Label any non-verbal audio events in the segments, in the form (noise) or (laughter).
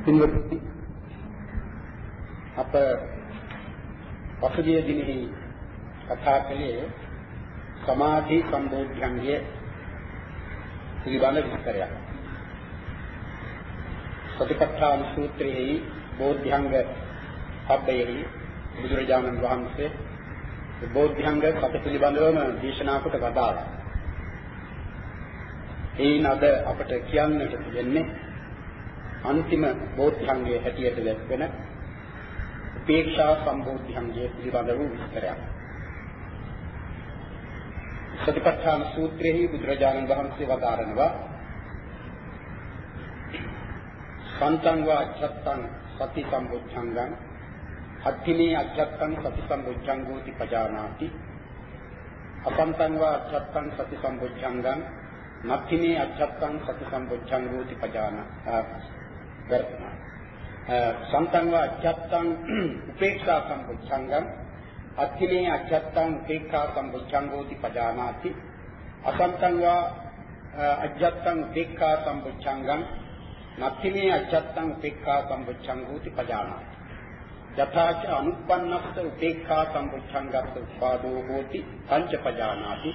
පින්වත්නි අප පසුගිය දිනෙහි කතා කළේ සමාධි සම්බෝධ්‍යංගය පිළිබඳ විස්තරයක්. සතිපට්ඨාන සූත්‍රයේ බෝධ්‍යංග පබ්බයෙහි බුදුරජාණන් වහන්සේ බෝධ්‍යංග සත පිළිබඳවම දේශනා කොට වදාළා. එයින් අද අපට කියන්නට තියෙන්නේ අන්තිම බෝධ්‍යංගයේ හැටියට දැක්වෙන උපේක්ෂා සම්බෝධ්‍යංගයේ පිළිබඳ වූ විස්තරයක්. සතිපට්ඨාන සූත්‍රයේ බුදුරජාණන් වහන්සේ වදාරනවා සන්තං වා අච්ඡත්තං සති සම්බුද්ධංගං අත්තිනේ අච්ඡත්තං සති සම්බුද්ධංගෝති පජානාති අපන්තං වා අච්ඡත්තං සති සම්බුද්ධංගං නත්තිනේ අච්ඡත්තං සති සම්බුද්ධංගෝති පජානා වර්තමාන සන්තං වා අච්ඡත්තං උපේක්ෂා සම්බුද්ධංගං අත්තිනේ අච්ඡත්තං උපේක්ඛා සම්බුද්ධංගෝති පජානාති අසන්තං වා අජ්ජත්තං උපේක්ඛා සම්බුද්ධංගං නත්තිනේ අජත්තං උපේක්ඛා සම්බුච්ඡංගෝති පජානාති. යථාච අනුප්පන්නස්ස උපේක්ඛා සම්බුච්ඡංගස්ස උපාදෝ හෝති පංච පජානාති.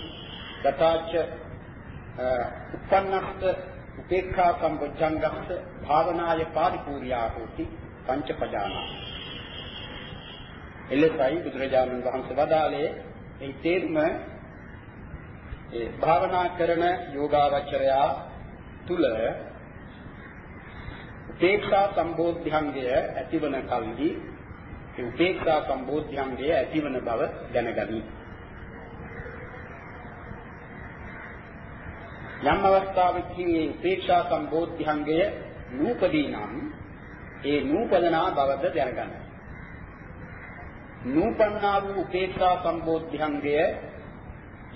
යථාච උප්පන්නස්ස උපේක්ඛා සම්බුච්ඡංගස්ස භාවනාය පාරිපූර්ණා හෝති පංච පජානාති. එලෙසයි බුදුරජාණන් වහන්සේ වදාළේ ඒ තේරුම ඒ භාවනා කරන යෝගාවචරයා තුල උපේක්ෂා සම්බෝධ්‍යංගය ඇතිවන කල්හි ඒ උපේක්ෂා සම්බෝධ්‍යංගය ඇතිවන බව දැනගනි. යම් අවස්ථාවකදී මේ උපේක්ෂා සම්බෝධ්‍යංගය නූපදී නම් ඒ නූපදනා බවද දැනගන්න. නූපන්නා වූ උපේක්ෂා සම්බෝධ්‍යංගය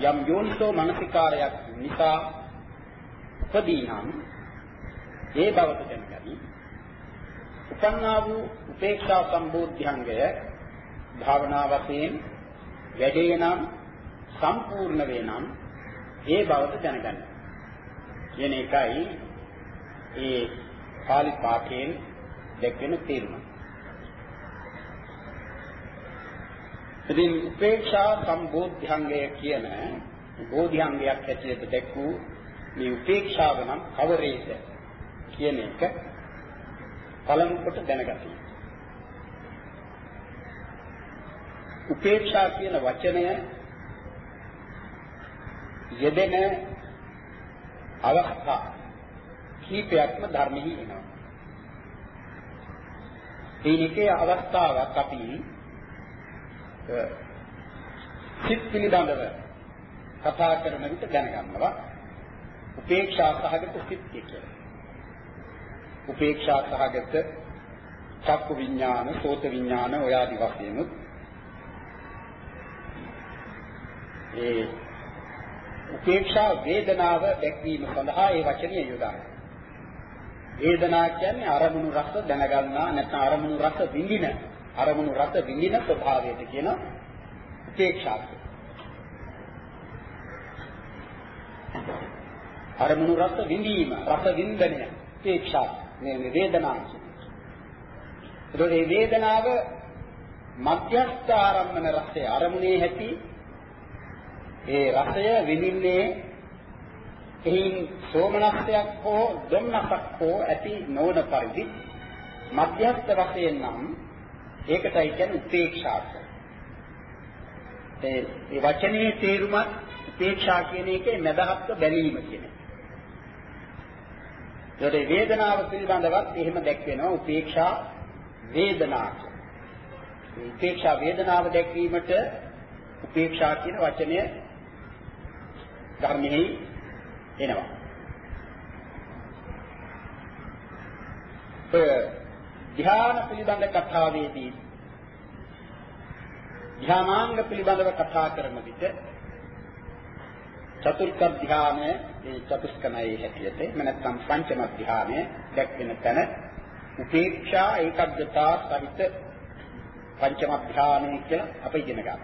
යම් යෝනිසෝ මනසිකාරයක් නිසා උපදී නම් ඒ බවට දැනගනි. උපන්නා වූ උපේක්ෂා සම්බෝධ්‍යංගය භාවනා වශයෙන් වැඩේ නම් සම්පූර්ණ වේ නම් ඒ බවට දැනගන්න. කියන එකයි ඒ පාලි පාඨයෙන් දැක්වෙන තේරුම. ඉතින් උපේක්ෂා සම්බෝධ්‍යංගය කියන බෝධ්‍යංගයක් හැටියට දැක්වූ මේ උපේක්ෂාව නම් කවරේද කියන එක පළමු කොට දැනගන්න. උපේක්ෂා කියන වචනය යෙදෙන අවස්ථා කීපයක්ම ධර්මෙහි එනවා. ඒනිකේ අවස්ථාවක් අපි සිත් පිළිබඳව කතා කරන විට දැනගන්නවා උපේක්ෂා සහගත සිත් කියලා. උපේක්ෂා සහගත චක්කු විඥාන, සෝත විඥාන ඔය ආදි වශයෙන් ඒ උපේක්ෂා වේදනාව දැක්වීම සඳහා ඒ වචනය යොදාගන්න. වේදනා කියන්නේ අරමුණු රස දැනගන්නා නැත්නම් අරමුණු රස විඳින අරමුණු රස විඳින ස්වභාවයට කියන උපේක්ෂාව. අරමුණු රස විඳීම රස වින්දනය උපේක්ෂාව. මේ වේදනාව. ඒතකොට මේ වේදනාව මධ්‍යස්ථ ආරම්මන රසය අරමුණේ ඇති ඒ රසය විඳින්නේ එයින් සෝමනස්යක් හෝ ධම්නසක් හෝ ඇති නොවන පරිදි මධ්‍යස්ථ වශයෙන් නම් ඒකටයි කියන්නේ උපේක්ෂාව. ඒ ඒ වචනේ තේරුම උපේක්ෂා කියන එකේ මදහත්ව බැලීම කියන එක. ඒකට වේදනාව පිළිබඳවත් එහෙම දැක්වෙනවා උපේක්ෂා වේදනාව. උපේක්ෂා වේදනාව දැක්වීමට උපේක්ෂා කියන වචනය ධර්මෙහි එනවා. ඔය ධ්‍යාන පිළිබඳ කතාවේදී ධ්‍යානාංග පිළිබඳව කතා කරන විට චතුර්ථ ධ්‍යානය ඒ චතුස්කමයේ හැටියට එහෙම නැත්නම් පංචම ධ්‍යානය දැක්වෙන තැන උපේක්ෂා ඒකග්ගතා සහිත පංචම ධ්‍යානය කියලා අපි ඉගෙන ගන්නවා.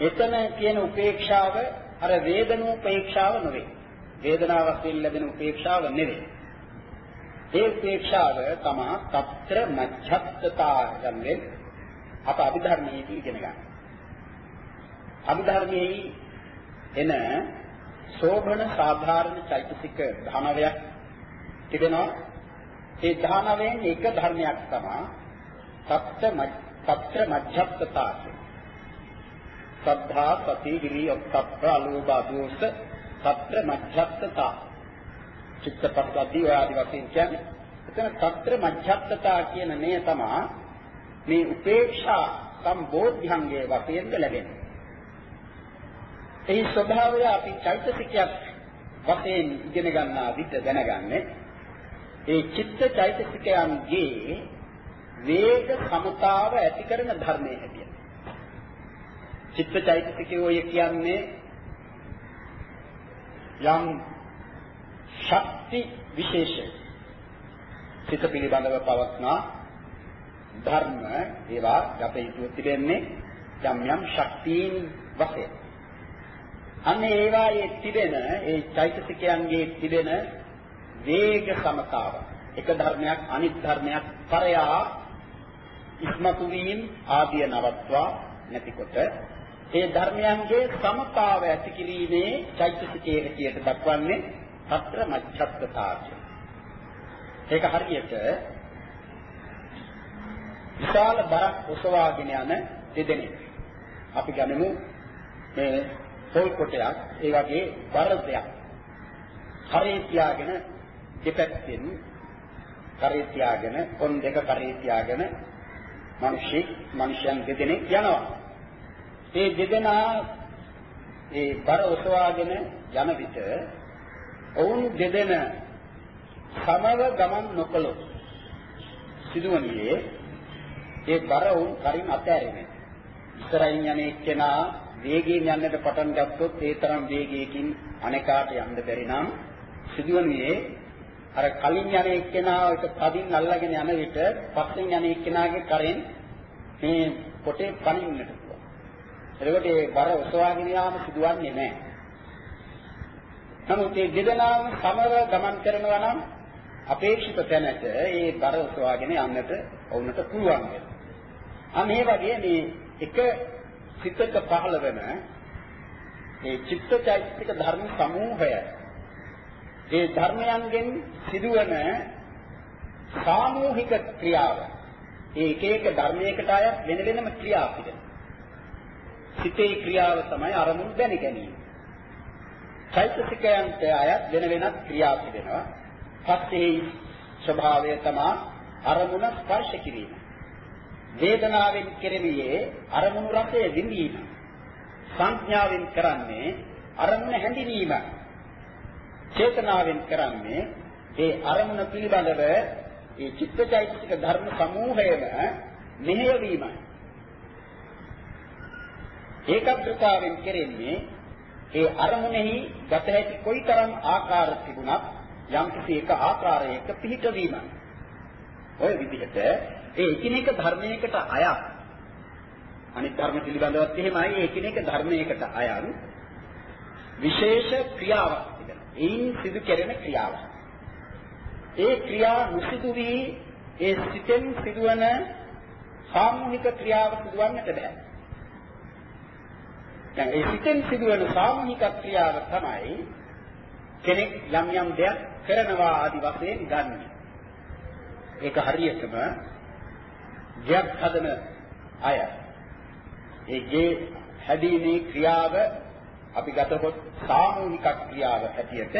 එතන කියන උපේක්ෂාව අර වේදනෝපේක්ෂාව නෙවෙයි. වේදනාවකින් ලැබෙන උපේක්ෂාව නෙවෙයි. ඒ උපේක්ෂාව තමයි తත්‍ර මච්ඡත්තතා ගන්නේ අප අභිධර්මයේදී ඉගෙන ගන්න. අභිධර්මයේ එන සෝභන සාධාරණ චෛතසික 19ක් තිබෙනවා. ඒ 19න් එක ධර්මයක් තමයි తත්‍ර මච්ඡත්තතා කියන්නේ. සද්ධා සති විරිය ඔක්තප්ප අලෝභ අදෝස తත්‍ර මච්ඡත්තතා චිත්තපස්සද්ධි ආදි වශයෙන් කියන්නේ එතන తත්‍ර මච්ඡත්තතා කියන මේ තමයි මේ උපේක්ෂා සම්බෝධ්‍යංගයේ වශයෙන් ලැබෙන්නේ. ඒ ස්වභාවය අපි චෛතසිකයක් වශයෙන් ඉගෙන ගන්නා විට දැනගන්නේ ඒ චිත්ත චෛතසිකයන්ගේ වේග සමතාව ඇති කරන ධර්මයේ හැටියට. චිත්ත චෛතසිකය කියන්නේ යම් ශක්ති විශේෂ සිත පිළිබඳව පවත්නා ධර්ම ඒවා අප යුතු තිබෙන්නේ යම් යම් ශක්තියින් වශයෙන්. අන්නේ ඒවායේ තිබෙන ඒ චෛතසිකයන්ගේ තිබෙන වේග සමතාව. එක ධර්මයක් අනිත් ධර්මයක් පරයා ඉස්මතු වීම ආදිය නවත්වා නැතිකොට ඒ ධර්මයන්ගේ සමතාව ඇති කිරීමේ චෛතසිකයේ හැටියට දක්වන්නේ తත්‍ර මච්ඡත්තතාවය. ඒක හරියට විශාල බරක් ඔසවාගෙන යන දෙදෙනෙක්. අපි ගනිමු මේ පොල් කොටයක් ඒ වගේ බර දෙයක්. කරේ තියාගෙන දෙපැත්තෙන් කරේ තියාගෙන පොන් දෙක කරේ තියාගෙන මිනිස්සෙක් මිනිසයන් දෙදෙනෙක් යනවා. ඒ දෙදෙනා ඒ බර ඔසවාගෙන යන විට ඔවුන් දෙදෙන සමව ගමන් නොකළොත් සිදුවන්නේ ඒ බර වුන් කරින් අතෑරෙන්නේ. ඉස්සරහින් යන එක්කෙනා වේගයෙන් යන්නට පටන් ගත්තොත් ඒ තරම් වේගයකින් අනේකාට යන්න බැරි නම් සිදුවන්නේ අර කලින් යන එක්කෙනා එක කදින් අල්ලගෙන යන විට පස්සෙන් යන එක්කෙනාගේ කරෙන් මේ පොටේ පනින්නට පුළුවන්. එතකොට ඒ බර ඔසවාගෙන යාම සිදුවන්නේ නැහැ. නමුත් මේ දෙදෙනාම සමව ගමන් කරනවා නම් අපේක්ෂිත තැනට ඒ බර ඔසවාගෙන යන්නට වුණට පුළුවන් වෙනවා. අන්න ඒ වගේ මේ එක සිතක පහළ වෙන මේ චිත්තචෛතසික ධර්ම සමූහය ඒ ධර්මයන්ගෙන් සිදුවන සාමූහික ක්‍රියාව ඒ එක එක ධර්මයකට අයත් වෙන වෙනම ක්‍රියා පිළිගන්න. සිතේ ක්‍රියාව තමයි අරමුණු දැන ගැනීම. චෛතසිකයන්ට අයත් වෙන වෙනත් ක්‍රියා පිළිවෙනවා. පස්සේ ස්වභාවය තමයි අරමුණ ස්පර්ශ කිරීම. වේදනාවෙන් කෙරෙන්නේ අරමුණු රසය විඳීම. සංඥාවෙන් කරන්නේ අරමුණ හැඳිනීම. චේතනාවෙන් කරන්නේ ඒ අරමුණ පිළිබඳව ඒ චිත්තචෛතසික ධර්ම සමූහයම මෙහෙයවීමයි. ඒකග්‍රතාවෙන් කෙරෙන්නේ ඒ අරමුණෙහි ගත හැකි කොයිතරම් ආකාර තිබුණත් යම් කිසි එක ආකාරයක පිහිටවීමයි. ওই විදිහට ඒ එකිනෙක ධර්මයකට අයත් අනිත් ධර්ම පිළිබඳවත් එහෙමයි ඒ එකිනෙක ධර්මයකට අයත් විශේෂ ක්‍රියාවක් තිබෙනවා. ඒයින් සිදු කෙරෙන ක්‍රියාවක්. ඒ ක්‍රියා මුසිදු වී ඒ සිතෙන් සිදුවන සාමූහික ක්‍රියාව සිදුවන්නට බෑ. දැන් ඒ සිතෙන් සිදුවන සාමූහික ක්‍රියාව තමයි කෙනෙක් යම් යම් දෙයක් කරනවා ආදි වශයෙන් ගන්න. ඒක හරියටම ගයක් හදන අය ඒ ගේ හැදීමේ ක්‍රියාව අපි ගතකොට සාමූහික ක්‍රියාව හැටියට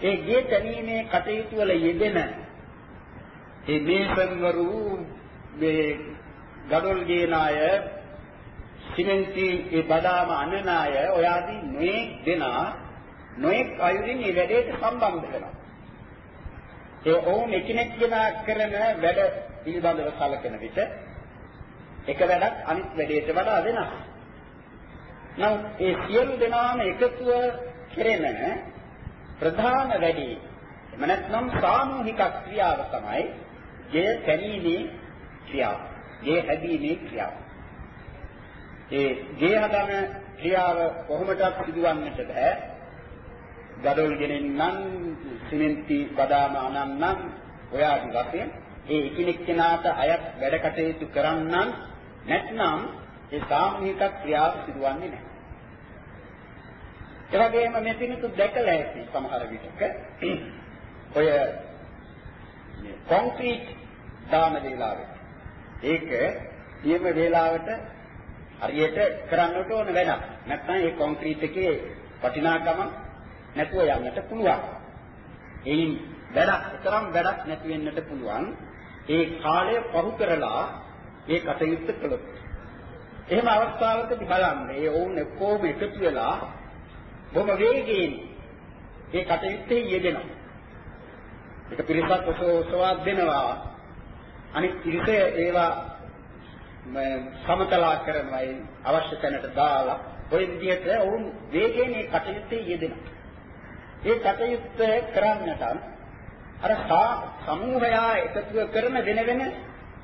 ඒ ගේ තැනීමේ කටයුතු වල යෙදෙන ඒ මේසන්වරු මේ ගඩොල් ගේන අය සිමෙන්ති ඒ බදාම අනන අය ඔයාදී මේ දෙනා නොඑක් අයුරින් මේ වැඩේට සම්බන්ධ වෙනවා ඒ ඔවුන් එකිනෙක කරන වැඩ පිළිබඳව සැලකෙන විට එක වැඩක් අනිත් වැඩේට වඩා වෙනස්. නමුත් ඒ සියලු දෙනාම එකතුව කෙරෙන ප්‍රධාන වැඩි එම නැත්නම් සාමූහික ක්‍රියාව තමයි ගේ පැනීමේ ක්‍රියාව. ගේ හැදීමේ ක්‍රියාව. ඒ ගේ හදන ක්‍රියාව කොහොමදක් සිදුවන්නට බෑ. ගඩොල් ගෙනෙන්නම් සිමෙන්ති බදාම අනන්නම් ඔය ආදි වශයෙන් ඒ එකිනෙක කෙනාට අයත් වැඩ කටයුතු කරන්නන් නැත්නම් ඒ සාමූහික ක්‍රියාව සිදුවන්නේ නැහැ. ඒ වගේම මේ පිණිසු දැකලා ඇති සමහර විටක ඔය කොන්ක්‍රීට් දාන වේලාවේ ඒක නියම වේලාවට හරියට කරන්නට ඕන වැඩක්. නැත්නම් ඒ කොන්ක්‍රීට් එකේ වටිනාකම නැතුව යන්නට පුළුවන්. එයින් වැඩක්, තරම් වැඩක් නැති වෙන්නට පුළුවන්. ඒ කාලය පහු කරලා ඒ කටයුත්ත කළොත්. එහෙම අවස්ථාවකදී බලන්න, ඒ වුන් එක්කෝම එකතු වෙලා බොහොම වේගයෙන් ඒ කටයුත්තේ යෙදෙනවා. ඒක පිරිසක් ඔසවා දෙනවා. අනිත් පිරිස ඒවා සමතලා කරනවායි අවශ්‍ය තැනට දාලා ওই විදිහට වුන් වේගයෙන් ඒ කටයුත්තේ යෙදෙනවා. ඒ කටයුත්ත කරන්නට අර සමූහයා එකතුව කරන වෙන වෙන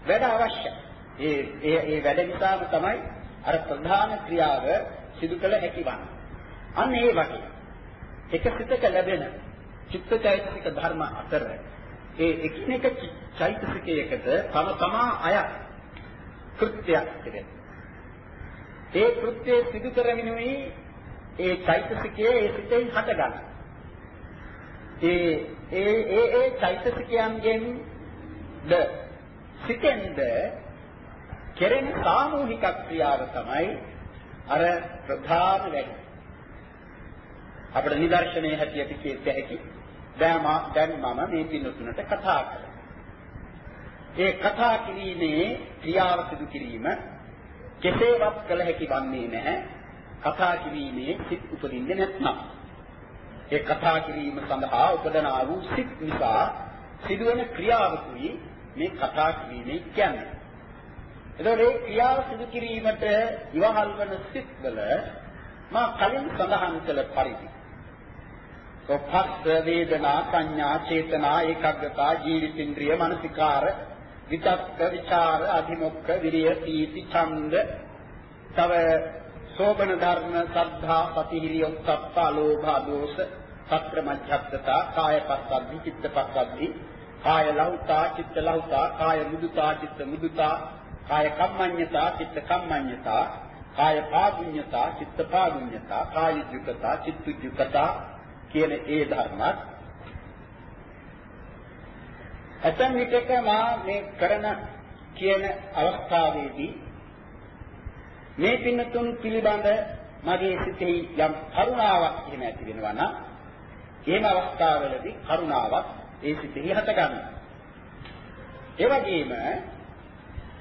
වැඩ අවශ්‍යයි. ඒ ඒ ඒ වැඩ නිසාම තමයි අර ප්‍රධාන ක්‍රියාව සිදු කළ හැකි වන්නේ. අන්න ඒ වගේ එක සිතක ලැබෙන චිත්තචෛතසික ධර්ම අතර ඒ එකිනෙක චෛතසිකයකට තම තමා අය කෘත්‍යයක් තිබෙනවා. ඒ කෘත්‍යය සිදු කරමිනුයි ඒ චෛතසිකයේ ඒ සිතෙන් හටගන්නේ. ඒ ඒ ඒ ඒ චෛතසිකයන්ගෙන් ද සිතෙන්ද කෙරෙන සාමූහික ක්‍රියාව තමයි අර ප්‍රධාන වැඩි. අපේ නිදර්ශනයේ හැටියට කියත හැකි දැන් දැන් මම මේ පින්නතුනට කතා කරා. ඒ කතා කිරීමේ ක්‍රියාව සිදු කිරීම කෙසේවත් කළ හැකි වන්නේ නැහැ. කතා කිරීමේ සිත් උපදින්නේ නැත්නම්. ඒ කතා කිරීම සඳහා උපදනා වූ සිත් නිසා සිදුවන ක්‍රියාවකුයි මේ කතා කිරීමේ කියන්නේ. එතකොට මේ ක්‍රියාව සිදු කිරීමට ඉවහල් වන සිත්වල මා කලින් සඳහන් කළ පරිදි සෝපස්ස වේදනා සංඥා චේතනා ඒකග්ගතා ජීවිතින්ද්‍රිය මනසිකාර විතක්ක විචාර අධිමොක්ඛ විරිය පීති ඡන්ද. තව සෝබන ධර්ම සද්ධා සතිහිරිය උත්තප්ප ලෝභ දෝෂ සත්‍ර මධ්‍යස්ථතා කාය පස්සද්ධි චිත්ත පස්සද්ධි කාය ලෞතා චිත්ත ලෞතා කාය මුදුතා චිත්ත මුදුතා කාය කම්මඤ්ඤතා චිත්ත කම්මඤ්ඤතා කාය පාදුඤ්ඤතා චිත්ත පාදුඤ්ඤතා කාය ජුකතා චිත්ත ජුකතා කියන ඒ ධර්මත් ඇතන් විටක මා මේ කරන කියන අවස්ථාවේදී මේ පින්නතුන් පිළිබඳ මගේ සිතෙහි යම් කරුණාවක් එහෙම ඇති වෙනවා නම් එහෙම අවස්ථාවලදී කරුණාවක් ඒ සිතෙහි හට ගන්නවා. ඒ වගේම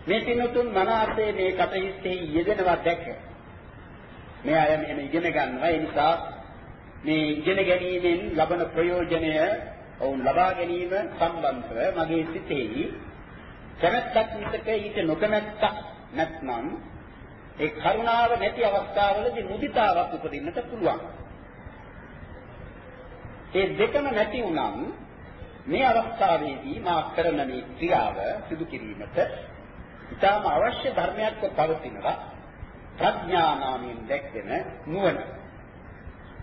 මේ පින්නතුන් මනසේ මේ කටයුත්තේ යෙදෙනවා දැක මේ අය මෙහෙම ඉගෙන ගන්නවා ඒ නිසා මේ ඉගෙන ගැනීමෙන් ලබන ප්‍රයෝජනය ඔවුන් ලබා ගැනීම සම්බන්ධව මගේ සිතෙහි කැමැත්තක් මිසක ඊට නොකමැත්තක් නැත්නම් ඒ කරුණාව නැති අවස්ථාවලදී මුදිතාවක් උපදින්නට පුළුවන්. ඒ දෙකම නැති වුණම් මේ අවස්ථාවේදී මා කරන මේ ක්‍රියාව සිදු කිරීමට ඉතාම අවශ්‍ය ධර්මයක්ව පවතිනවා ප්‍රඥා නාමයෙන් දැක්වෙන නුවණ.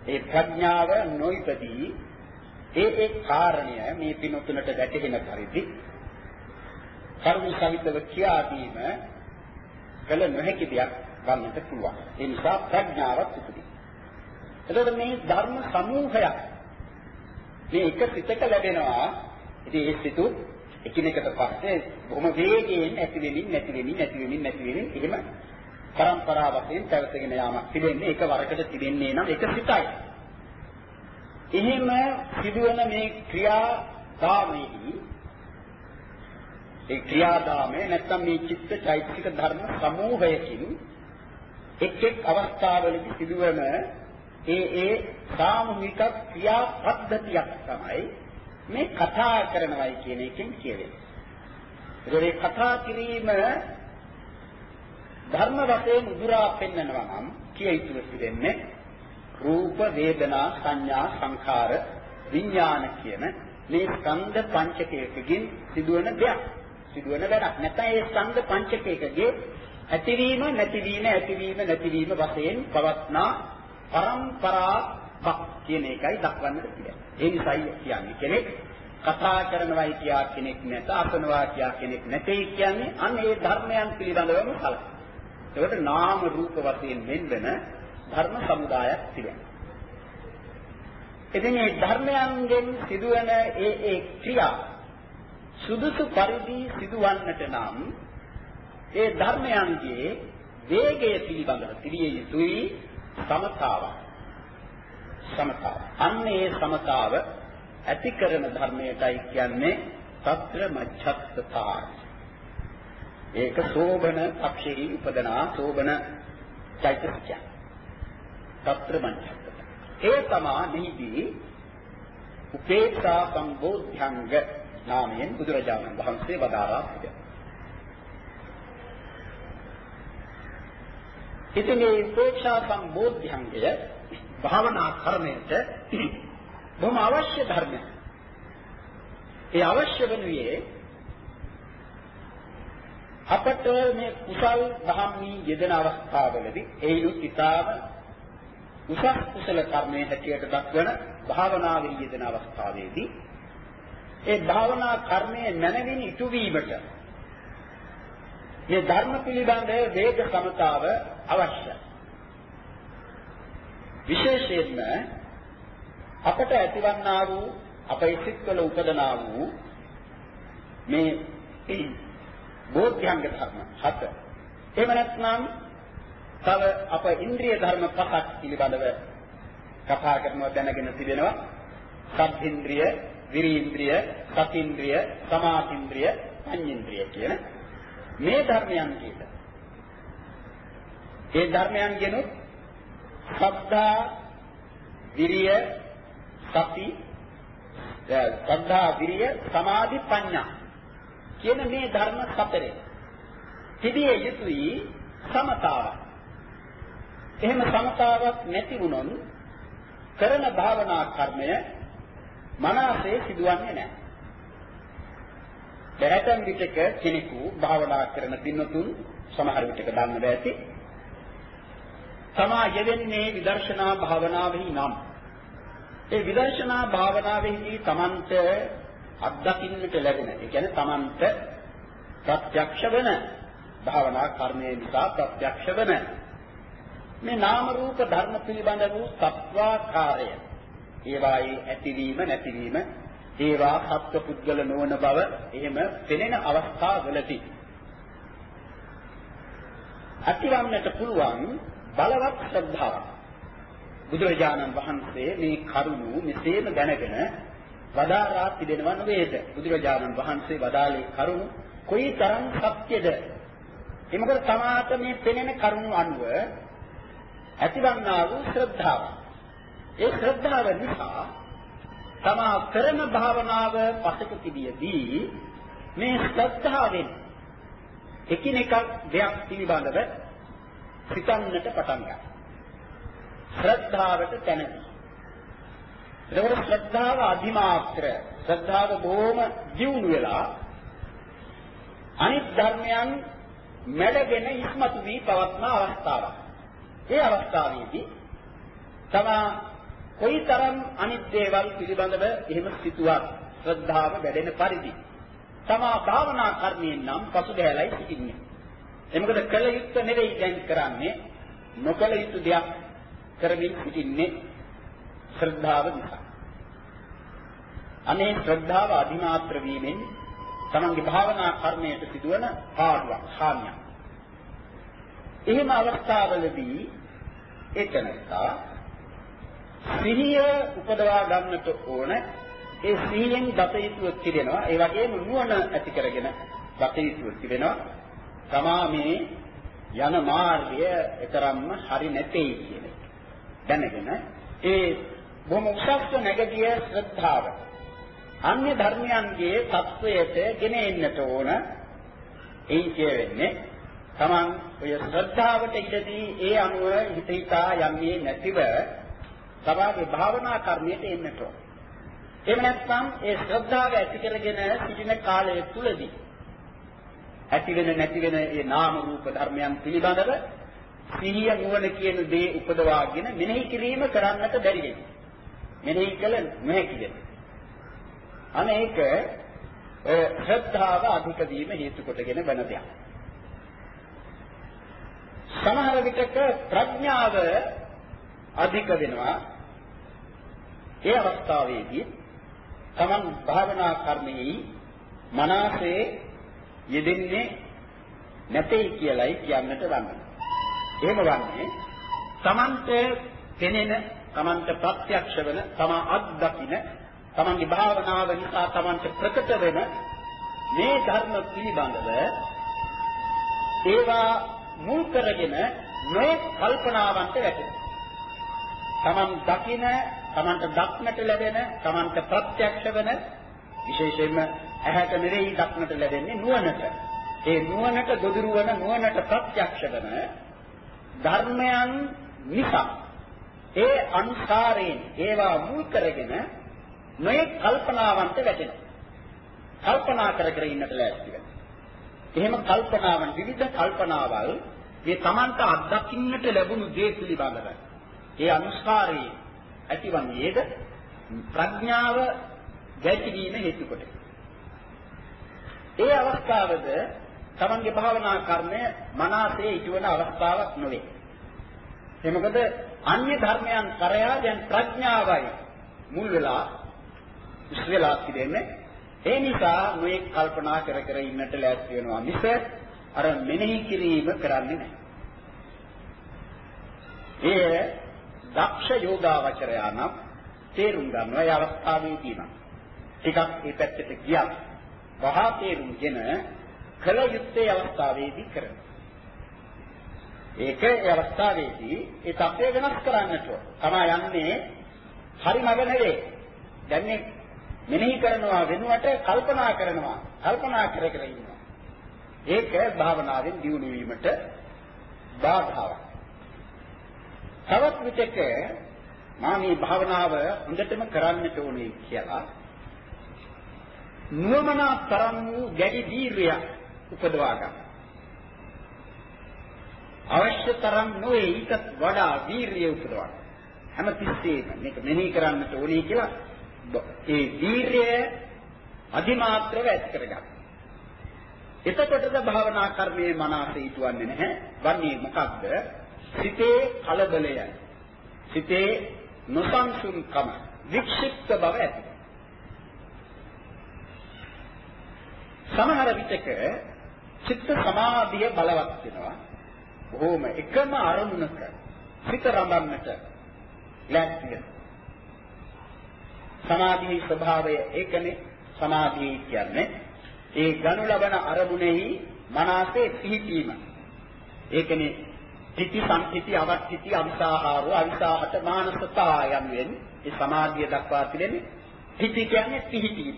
ඒ ප්‍රඥාව නොයිපදී ඒ ඒ කාරණය මේ පිනතුනට වැටහෙන පරිදි කරුණ සහිතව කියා දීම කළ නොහැකි දෙයක් වන්නට පුළුවන්. ඒ නිසා ප්‍රඥාවක් උපදී. එතකොට මේ ධර්ම සමූහයක් මේ එක සිතක ලැබෙනවා. ඉතින් ඒ සිතු එකිනෙකට පස්සේ බොහොම වේගයෙන් ඇති වෙමින් නැති වෙමින් නැති වෙමින් නැති වෙමින් එහෙම පරම්පරාව වශයෙන් පැවතගෙන යාමක් තිබෙන්නේ එක වරකට තිබෙන්නේ නම් එක සිතයි. එහෙම සිදුවන මේ ක්‍රියාදාමයේදී ඒ ක්‍රියාදාමය නැත්නම් මේ චිත්ත චෛතසික ධර්ම සමූහයකින් එක් එක් අවස්ථාවලදී සිදුවන ඒ ඒ සාමූහික ක්‍රියා පද්ධතියක් තමයි මේ කතා කරනවයි කියන එකෙන් කියවෙන්නේ. ඒකේ කතා කිරීම ධර්ම වශයෙන් උදුරා පෙන්නනවා නම් කිය යුතු වෙන්නේ රූප වේදනා සංඥා සංඛාර විඥාන කියන මේ ස්කන්ධ පංචකයකකින් සිදුවන දෙයක්. සිදුවන වැඩක්. නැත්නම් ඒ ස්කන්ධ පංචකයකගේ ඇතිවීම නැතිවීම ඇතිවීම නැතිවීම වශයෙන් පවත්නා පරම්පරාවක් කියන එකයි දක්වන්නට තිබෙන්නේ. ඒ නිසායි කියන්නේ කෙනෙක් කතා කරනවා කියා කෙනෙක් නැත අසනවා කියා කෙනෙක් නැtei කියන්නේ අන්න ඒ ධර්මයන් පිළිබඳවම කලක්. ඒකට නාම රූප වශයෙන් වෙන්වෙන ධර්ම සමුදායක් තිබෙනවා. ඉතින් මේ ධර්මයන්ගෙන් සිදුවන ඒ ඒ ක්‍රියා සුදුසු පරිදි සිදුවන්නට නම් ඒ ධර්මයන්ගේ වේගය පිළිබඳව තිබිය යුතුයි සමතාවක්. සමතාව. අන්න ඒ සමතාව ඇති කරන ධර්මයටයි කියන්නේ తත්‍ර මච්ඡත්තතා. ඒක සෝබන පක්ෂෙහි උපදනා සෝබන චෛතසිකය. తත්‍ර මච්ඡත්තතා. ඒ තමා නිහිදී උපේක්ෂා සම්බෝධ්‍යංග නාමයෙන් බුදුරජාණන් වහන්සේ වදාරා තිබෙනවා. ඉතින් මේ උපේක්ෂා සම්බෝධ්‍යංගය භාවනා කර්මයට (clears throat) බොහොම අවශ්‍ය ධර්මයක්. ඒ අවශ්‍ය වනුයේ අපට මේ කුසල් දහම්හි යෙදෙන අවස්ථාවලදී ඒ යුක්තිතාව උසස් කුසල කර්මයේ හැටියට දක්වන භාවනාවේ යෙදෙන අවස්ථාවේදී ඒ භාවනා කර්මයේ නැනවින් ඉටු වීමට මේ ධර්ම පිළිබඳ වේග සමතාව අවශ්‍යයි. විශේෂයෙන්ම අපට ඇතිවන්නා වූ අපේ සිත්වල උපදනා වූ මේ (clears throat) බෝධ්‍යංග ධර්ම හත. එහෙම නැත්නම් තව අප ඉන්ද්‍රිය ධර්ම පහක් පිළිබඳව කතා කරනවා දැනගෙන තිබෙනවා. සබ්ඉන්ද්‍රිය, විරීන්ද්‍රිය, සතින්ද්‍රිය, සමාධින්ද්‍රිය, පඤ්ඤේන්ද්‍රිය කියන මේ ධර්මයන් කියන. ඒ ධර්මයන් කියනොත් සද්ධා, විරිය, සති, සද්ධා, විරිය, සමාධි, ප්‍රඥා කියන මේ ධර්ම හතරේ තිබිය යුතුයි සමතාවක්. එහෙම සමතාවක් නැති වුණොත් කරන භාවනා කර්මය මනසේ සිදුවන්නේ නැහැ. දැහැටන් විටක කෙනෙකු භාවනා කරන පින්නතුන් සමහර විටක දන්න බෑති තමා යෙදෙන්නේ විදර්ශනා භාවනාවෙහි නම් ඒ විදර්ශනා භාවනාවෙහිදී තමන්ට අත්දකින්නට ලැබෙන ඒ කියන්නේ තමන්ට ප්‍රත්‍යක්ෂ වෙන භාවනා කර්මයේ නිසා ප්‍රත්‍යක්ෂ වෙන මේ නාම රූප ධර්ම පිළිබඳ වූ සත්වාකාරය ඒවායේ ඇතිවීම නැතිවීම ඒවා සත්ව පුද්ගල නොවන බව එහෙම පෙනෙන අවස්ථාවලදී ඇතිවන්නට පුළුවන් බලවත් ශ්‍රද්ධාවක්. බුදුරජාණන් වහන්සේ මේ කරුණු මෙසේම දැනගෙන වදාරා තිබෙනව නෙවේද? බුදුරජාණන් වහන්සේ වදාළේ කරුණු කොයිතරම් සත්‍යද? ඒ මොකද තමාට මේ පෙනෙන කරුණු අනුව ඇතිවන්නා වූ ශ්‍රද්ධාව. ඒ ශ්‍රද්ධාව නිසා තමා කරන භාවනාව පසක තිබියදී මේ ශ්‍රද්ධාවෙන් එකිනෙක දෙයක් පිළිබඳව සිතන්නට පටන් ගන්නවා. ශ්‍රද්ධාවට තැනදී. ඒකවල ශ්‍රද්ධාව අධිමාත්‍ර ශ්‍රද්ධාව බොහොම දියුණු වෙලා අනිත් ධර්මයන් මැඩගෙන ඉස්මතු වී පවත්න අවස්ථාවක්. ඒ අවස්ථාවේදී තමා කොයිතරම් අනිත් දේවල් පිළිබඳව එහෙම සිතුවක් ශ්‍රද්ධාව වැඩෙන පරිදි තමා භාවනා කර්මයෙන් නම් පසුබෑලයි සිටින්නේ. ඒ මොකද කල යුත්තේ නෙවෙයි දැන් කරන්නේ නොකල යුතු දෙයක් කරමින් සිටින්නේ ශ්‍රද්ධාව නිසා. අනේ ශ්‍රද්ධාව අධිමාත්‍ර වීමෙන් තමන්ගේ භාවනා කර්මයට සිදුවන පාඩුවක් හානියක්. එහෙම අවස්ථාවලදී ඒ තැනත්තා සිහිය උපදවා ගන්නට ඕන. ඒ සිහියෙන් ගත යුතුව තිබෙනවා. ඒ වගේම නුවණ ඇති කරගෙන ගත යුතුව තිබෙනවා. තමා මේ යන මාර්ගය තරම්ම හරි නැtei කියන එක දැනගෙන ඒ බොහොම උසස්ව නැගිය ශ්‍රද්ධාව අන්‍ය ධර්මයන්ගේ தත්වයට ගෙන එන්නට ඕන. එයි කියෙන්නේ තමන් ඔය ශ්‍රද්ධාවට ඉඳදී ඒ අනුව හිත හිතා යන්නේ නැතිව තමාගේ භාවනා කර්මයට එන්නට ඕන. එහෙම නැත්නම් ඒ ශ්‍රද්ධාව ඇති කරගෙන සිටින කාලය තුලදී ඇති වෙන නැති වෙන ඒ නාම රූප ධර්මයන් පිළිබඳව සිහිය නුවණ කියන දේ උපදවාගෙන මෙනෙහි කිරීම කරන්නට බැරි වෙනවා. මෙනෙහි කළ නොහැකි වෙනවා. අනේක ශ්‍රද්ධාව අධික වීම හේතු කොටගෙන වෙන දෙයක්. සමහර විටක ප්‍රඥාව අධික වෙනවා. ඒ අවස්ථාවේදී තමන් භාවනා කර්මයේ මනසේ යෙදෙන්නේ නැtei කියලයි කියන්නට වන්නේ. එහෙම වන්නේ තමන්ට පෙනෙන, තමන්ට ප්‍රත්‍යක්ෂ වෙන, තමා අත්දකින, තමන්ගේ භාවනාව නිසා තමන්ට ප්‍රකට වෙන මේ ධර්ම පිළිබඳව ඒවා මුල් කරගෙන මේ කල්පනාවන්ට වැටෙනවා. තමන් දකින, තමන්ට දක්නට ලැබෙන, තමන්ට ප්‍රත්‍යක්ෂ වෙන විශේෂයෙන්ම ඇහැට නෙරෙයි දක්නට ලැබෙන්නේ නුවණට. ඒ නුවණට ගොදුරු වන නුවණට ප්‍රත්‍යක්ෂ වෙන ධර්මයන් නිසා ඒ අනුසාරයෙන් ඒවා මුල් කරගෙන මේ කල්පනාවන්ට වැටෙනවා. කල්පනා කර කර ඉන්නට ලෑස්ති වෙනවා. එහෙම කල්පනාවන් විවිධ කල්පනාවල් මේ Tamanta අත්දකින්නට ලැබුණු දේ පිළිබඳව. ඒ අනුසාරයෙන් ඇතිවන්නේද ප්‍රඥාව ගැටීම හේතු කොට. ඒ අවස්ථාවද තමන්ගේ භාවනා කර්මය මනසේ ඉටවන අවස්ථාවක් නොවේ. ඒ මොකද අන්‍ය ධර්මයන් කරයා දැන් ප්‍රඥාවයි මුල් වෙලා ඉස්සෙලා තිබෙන්නේ. ඒ නිසා මේ කල්පනා කර කර ඉන්නට ලෑස්ති වෙනවා මිස අර මෙනෙහි කිරීම කරන්නේ නැහැ. ඒ දක්ෂ යෝගාවචරයා නම් තේරුම් ගන්නවා ඒ අවස්ථාවේදී නම් ටිකක් මේ පැත්තට ගියා. වහා තේරුම්ගෙන කල යුත්තේ අවස්ථාවේදී කරනවා. ඒක ඒ අවස්ථාවේදී ඒ தත්ත්වය වෙනස් කරන්නට තමයි යන්නේ හරි මඟ නෙවෙයි. දැන් මේ මෙනෙහි කරනවා වෙනුවට කල්පනා කරනවා. කල්පනා කර කර ඉන්නවා. ඒක භාවනාවෙන් දියුණු වීමට බාධාවක්. තවත් විටක මා මේ භාවනාව හොඳටම කරන්නට ඕනේ කියලා නුවමනා තරම් වූ ගැටි දීර්ය උපදවා ගන්න. අවශ්‍ය තරම් නොවේ ඊටත් වඩා වීරිය උපදවන්න. හැම තිස්සෙම මේක මෙනෙහි කරන්නට ඕනේ කියලා ඒ වීරිය අධිමාත්‍රව ඇති කරගන්න. එතකොටද භාවනා කර්මයේ මනස ඊටවන්නේ නැහැ. වන්නේ මොකක්ද? සිතේ කලබලය. සිතේ නොසන්සුන්කම, වික්ෂිප්ත බව ඇති. සමහර විටක චිත්ත සමාධිය බලවත් වෙනවා. බොහොම එකම අරමුණක සිත රඳන්නට ලැස්ති වෙනවා. සමාධියේ ස්වභාවය ඒකනේ සමාධිය කියන්නේ ඒ ගනු ලබන අරමුණෙහි මනසේ පිහිටීම. ඒකනේ තිති සංතිති අවත්‍ත්‍ති අවිසාහාරෝ අවිසාහත මානසතා යන්නේ ඒ සමාධිය දක්වා තිබෙන්නේ තිති කියන්නේ පිහිටීම.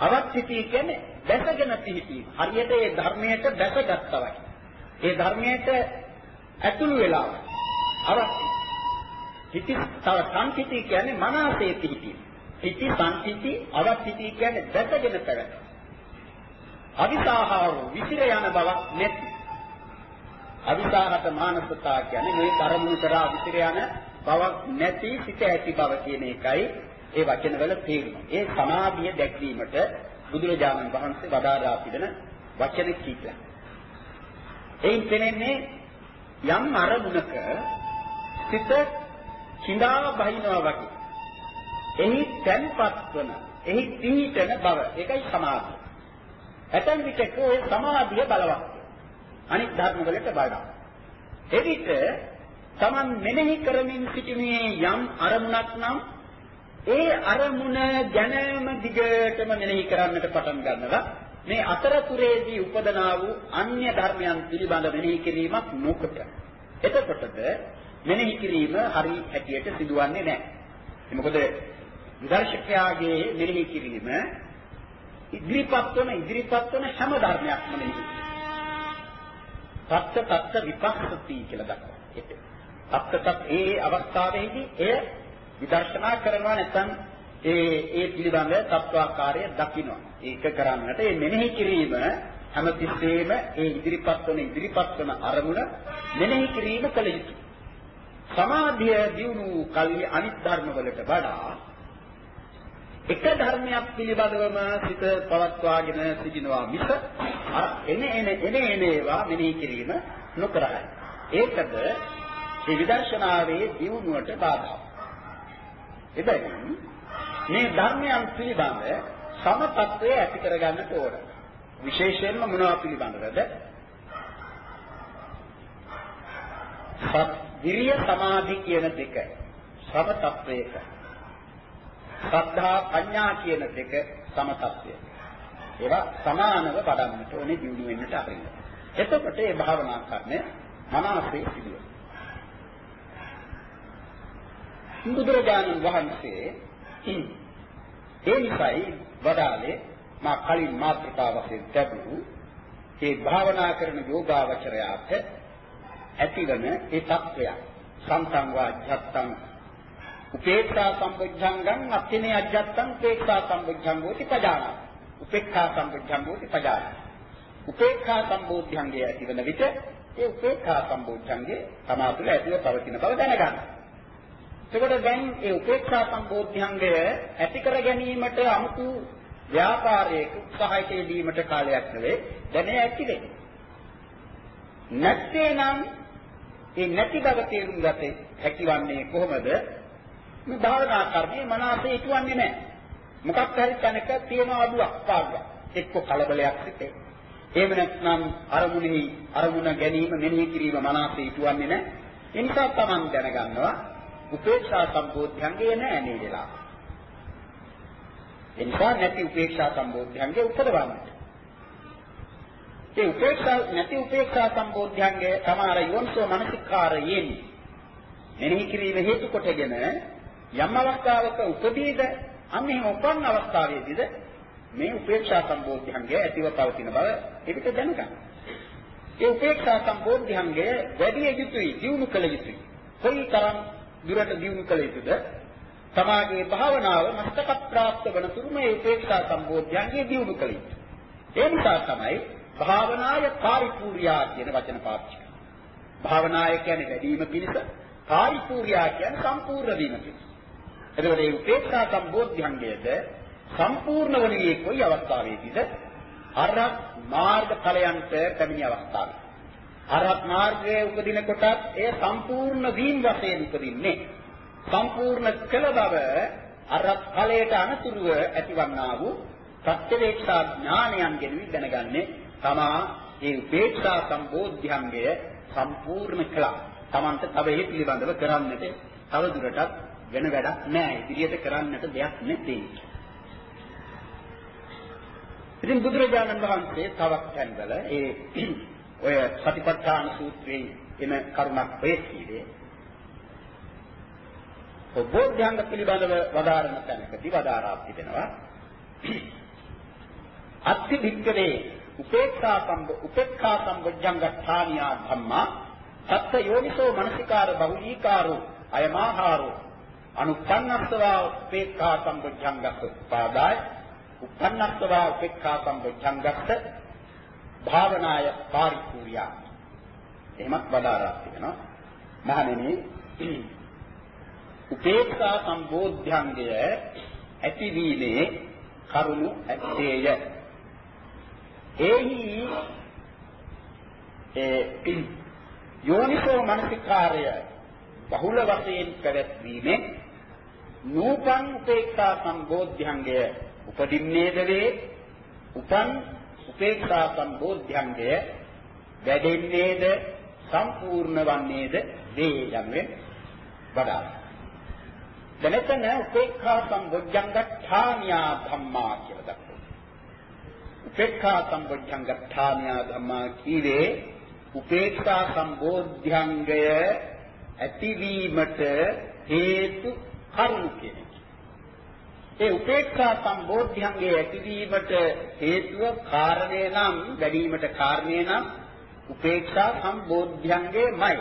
අවත්‍ත්‍ති කියන්නේ දැසගෙන පිහිටීම. හරියට ඒ ධර්මයට දැසගත්තා වගේ. ඒ ධර්මයට ඇතුළු වෙලා අවත්‍ත්‍ති. තිති තව සංකිති කියන්නේ මනසේ පිහිටීම. තිති සංකිති අවත්‍ත්‍ති කියන්නේ දැසගෙන පැවැත. අවිසාහාරෝ විසිර යන බවක් නැති. අවිසාහත මානසතා කියන්නේ මේ කර්මු කරා විසිර යන බවක් නැති සිට ඇති බව කියන එකයි ඒ වචනවල තේරුම. ඒ සමාධිය දැක්වීමට බුදුරජාණන් වහන්සේ වදාරා තිබෙන වචන කීපයක්. එයින් පෙනෙන්නේ යම් අරමුණක සිත කිඳා බහිනවා වගේ. එහි තැන්පත් වන, එහි පිහිටන බව. ඒකයි සමාධිය. ඇතන් විටක ඔය සමාධිය බලවත්. අනිත් ධර්ම වලට වඩා. එවිට Taman මෙනෙහි කරමින් සිටිනේ යම් අරමුණක් නම් ඒ අරමුණ ගැනම දිගටම මෙනෙහි කරන්නට පටන් ගන්නවා. මේ අතරතුරේදී උපදනා වූ අන්‍ය ධර්මයන් පිළිබඳ මෙනෙහි කිරීමක් නොකොට. එතකොටද මෙනෙහි කිරීම හරි හැටියට සිදුවන්නේ නැහැ. මොකද විදර්ශකයාගේ මෙනෙහි කිරීම ඉදිරිපත් වන ඉදිරිපත් වන හැම ධර්මයක්ම මෙනෙහි තත්ත තත්ත විපස්සති කියලා දක්වනවා. ඒක. තත්ත තත් ඒ අවස්ථාවේදී එය විදර්ශනා කරනවා නැත්නම් ඒ ඒ පිළිබඳ තත්වාකාරය දකිනවා. ඒක කරන්නට ඒ මෙනෙහි කිරීම හැමතිස්සෙම ඒ ඉදිරිපත් වන ඉදිරිපත් වන අරමුණ මෙනෙහි කිරීම කළ යුතුයි. සමාධිය දියුණු කල්හි අනිත් ධර්ම වලට වඩා එක ධර්මයක් පිළිබඳවම සිත පවත්වාගෙන සිටිනවා මිස අර එන එන එන එන ඒවා මෙනෙහි කිරීම නොකරයි. ඒකද මේ විදර්ශනාවේ දියුණුවට බාධා. එබැවින් මේ ධර්මයන් පිළිබඳ සමතත්වය ඇති කරගන්නට ඕන. විශේෂයෙන්ම මොනවා පිළිබඳවද? සත් විරිය සමාධි කියන දෙක සමතත්වයක. සද්ධා ප්‍රඥා කියන දෙක සමතත්වය. ඒවා සමානව වඩන්නට ඕනේ දිනු වෙන්නට අපිට. එතකොට මේ භාවනා කර්මය මනසේ සිදුවේ. බුදුරජාණන් වහන්සේ ඒ නිසායි වදාලේ මා කලින් මාත්‍රකාව වශයෙන් ලැබූ ඒ භාවනා කරන යෝගාවචරයාට ඇතිවන ඒ తත්වය සම්තං වාජ්ජත්තං උපේක්ෂා සම්බුද්ධංගං අත්තිනේ අජ්ජත්තං උපේක්ෂා සම්බුද්ධංගෝති පජාන උපේක්ෂා සම්බුද්ධංගෝති පජාන උපේක්ෂා සම්බෝධ්‍යංගය ඇතිවන විට ඒ උපේක්ෂා සම්බෝධ්‍යංගේ තමා තුළ ඇතිව පවතින බව දැනගන්න. එතකොට දැන් ඒ උපේක්ෂා සම්බෝධ්‍යංගය ඇති කර ගැනීමට අමුතු ව්‍යාපාරයක උත්සාහයක යෙදීමට කාලයක් නෙවෙයි දැන ඇති වෙන්නේ. නැත්තේ නම් ඒ නැති බව තේරුම් ගත හැකිවන්නේ කොහොමද? මේ භාවනා කර්මයේ මනසේ ඉටුවන්නේ නැහැ. මොකක් හරි තැනක තියෙන අඩුවක් පාඩුවක්. එක්ක කලබලයක් සිටේ. එහෙම නැත්නම් අරමුණෙහි අරමුණ ගැනීම මෙනෙහි කිරීම මනසේ ඉටුවන්නේ නැහැ. ඒ නිසා Taman දැනගන්නවා උපේක්ෂා සම්බෝධ්‍යංගේ නැහැ මේ වෙලාව. ඒ නිසා නැති උපේක්ෂා සම්බෝධ්‍යංගේ උපදවන්නට. ඒ උපේක්ෂා නැති උපේක්ෂා සම්බෝධ්‍යංගය තමාර යෝනිසෝ මනසිකාරයෙන් මෙනෙහි කිරීම හේතු කොටගෙන යම් අවස්ථාවක උපදීද අන්න එහෙම උපන් අවස්ථාවේදීද මේ උපේක්ෂා සම්බෝධ්‍යංගය ඇතිව පවතින බව එවිට දැනගන්න. ඒ උපේක්ෂා සම්බෝධ්‍යංගය වැඩි යුතුයි, දියුණු කළ යුතුයි. කොයිතරම් දුරට දියුණු කළ යුතුද? තමාගේ භාවනාව මස්තක ප්‍රාප්ත වන තුරු මේ උපේක්ෂා සම්බෝධ්‍යංගය දියුණු කළ යුතුයි. ඒ නිසා තමයි භාවනාය පරිපූර්ණා කියන වචන පාවිච්චි කරන්නේ. භාවනාය කියන්නේ වැඩිම පිණිස, පරිපූර්ණා කියන්නේ සම්පූර්ණ වීම පිණිස. එතකොට මේ උපේක්ෂා සම්බෝධ්‍යංගයේද සම්පූර්ණ වන්නේ කොයි අවස්ථාවේදීද? අරහත් මාර්ග ඵලයන්ට පැමිණි අවස්ථාවේ. අරහත් මාර්ගයේ උපදින කොටත් එය සම්පූර්ණ වීම වශයෙන් උපදින්නේ. සම්පූර්ණ කළ බව අරහත් ඵලයට අනතුරුව ඇතිවන්නා වූ ප්‍රත්‍යවේක්ෂා ඥානයන්ගෙන් දැනගන්නේ තමා ඒ උපේක්ෂා සම්බෝධ්‍යංගය සම්පූර්ණ කළා. Tamanta තව ඒ පිළිබඳව කරන්නට තව දුරටත් වෙන වැඩක් නැහැ. ඉදිරියට කරන්නට දෙයක් නැtei. ඉතින් බුදුරජාණන් වහන්සේ තවත් තැන්වල ඒ (clears throat) ඔය සතිපට්ඨාන සූත්‍රයේ එන කරුණක් ඔය කීවේ බෝධ්‍යංග පිළිබඳව වදාරන තැනකදී වදාරා තිබෙනවා (clears throat) අත්ති භික්කවේ උපේක්ඛා සම්බ උපේක්ඛා සම්බොජ්ජංගඨානියා ධම්මා සත්ත යෝනිසෝ මනසිකාර බහුලීකාරෝ අයමාහාරෝ. අනුපන්නස්සවා උපේක්ඛා සම්බොජ්ජංගස්ස උපාදාය. උපන්නස්සවා උපේක්ඛා සම්බොජ්ජංගස්ස භාවනාය පාරිපූර්ණා එහෙමත් වදාරා තිබෙනවා මහණෙනි උපේක්ෂා සම්බෝධ්‍යංගය ඇතිවීමේ කරුණු ඇත්තේය. එහි ඒ යෝනිසෝ මනසිකාර්ය බහුල වශයෙන් පැවැත්වීමෙන් නූපන් උපේක්ෂා සම්බෝධ්‍යංගය උපදින්නේද වේ? උපන් උපේක්ෂා සම්බෝධ්‍යංගය වැඩෙන්නේද? සම්පූර්ණ වන්නේද? වේ යන්නේ වඩා. දැනතන උපේක්ෂා සම්බෝධ්‍යංග ඨානියා ධම්මා කියලා දක්වනවා. උපේක්ඛා සම්බොධ්‍යංග ඨානියා ධම්මා කීවේ උපේක්ෂා සම්බෝධ්‍යංගය ඇතිවීමට හේතු කරුණු කියන්නේ. ඒ උපේක්ෂා සම්බෝධ්‍යංගය ඇතිවීමට හේතුව කාරණේ නම් වැඩිවීමට කාරණේ නම් උපේක්ෂා සම්බෝධ්‍යංගයමයි.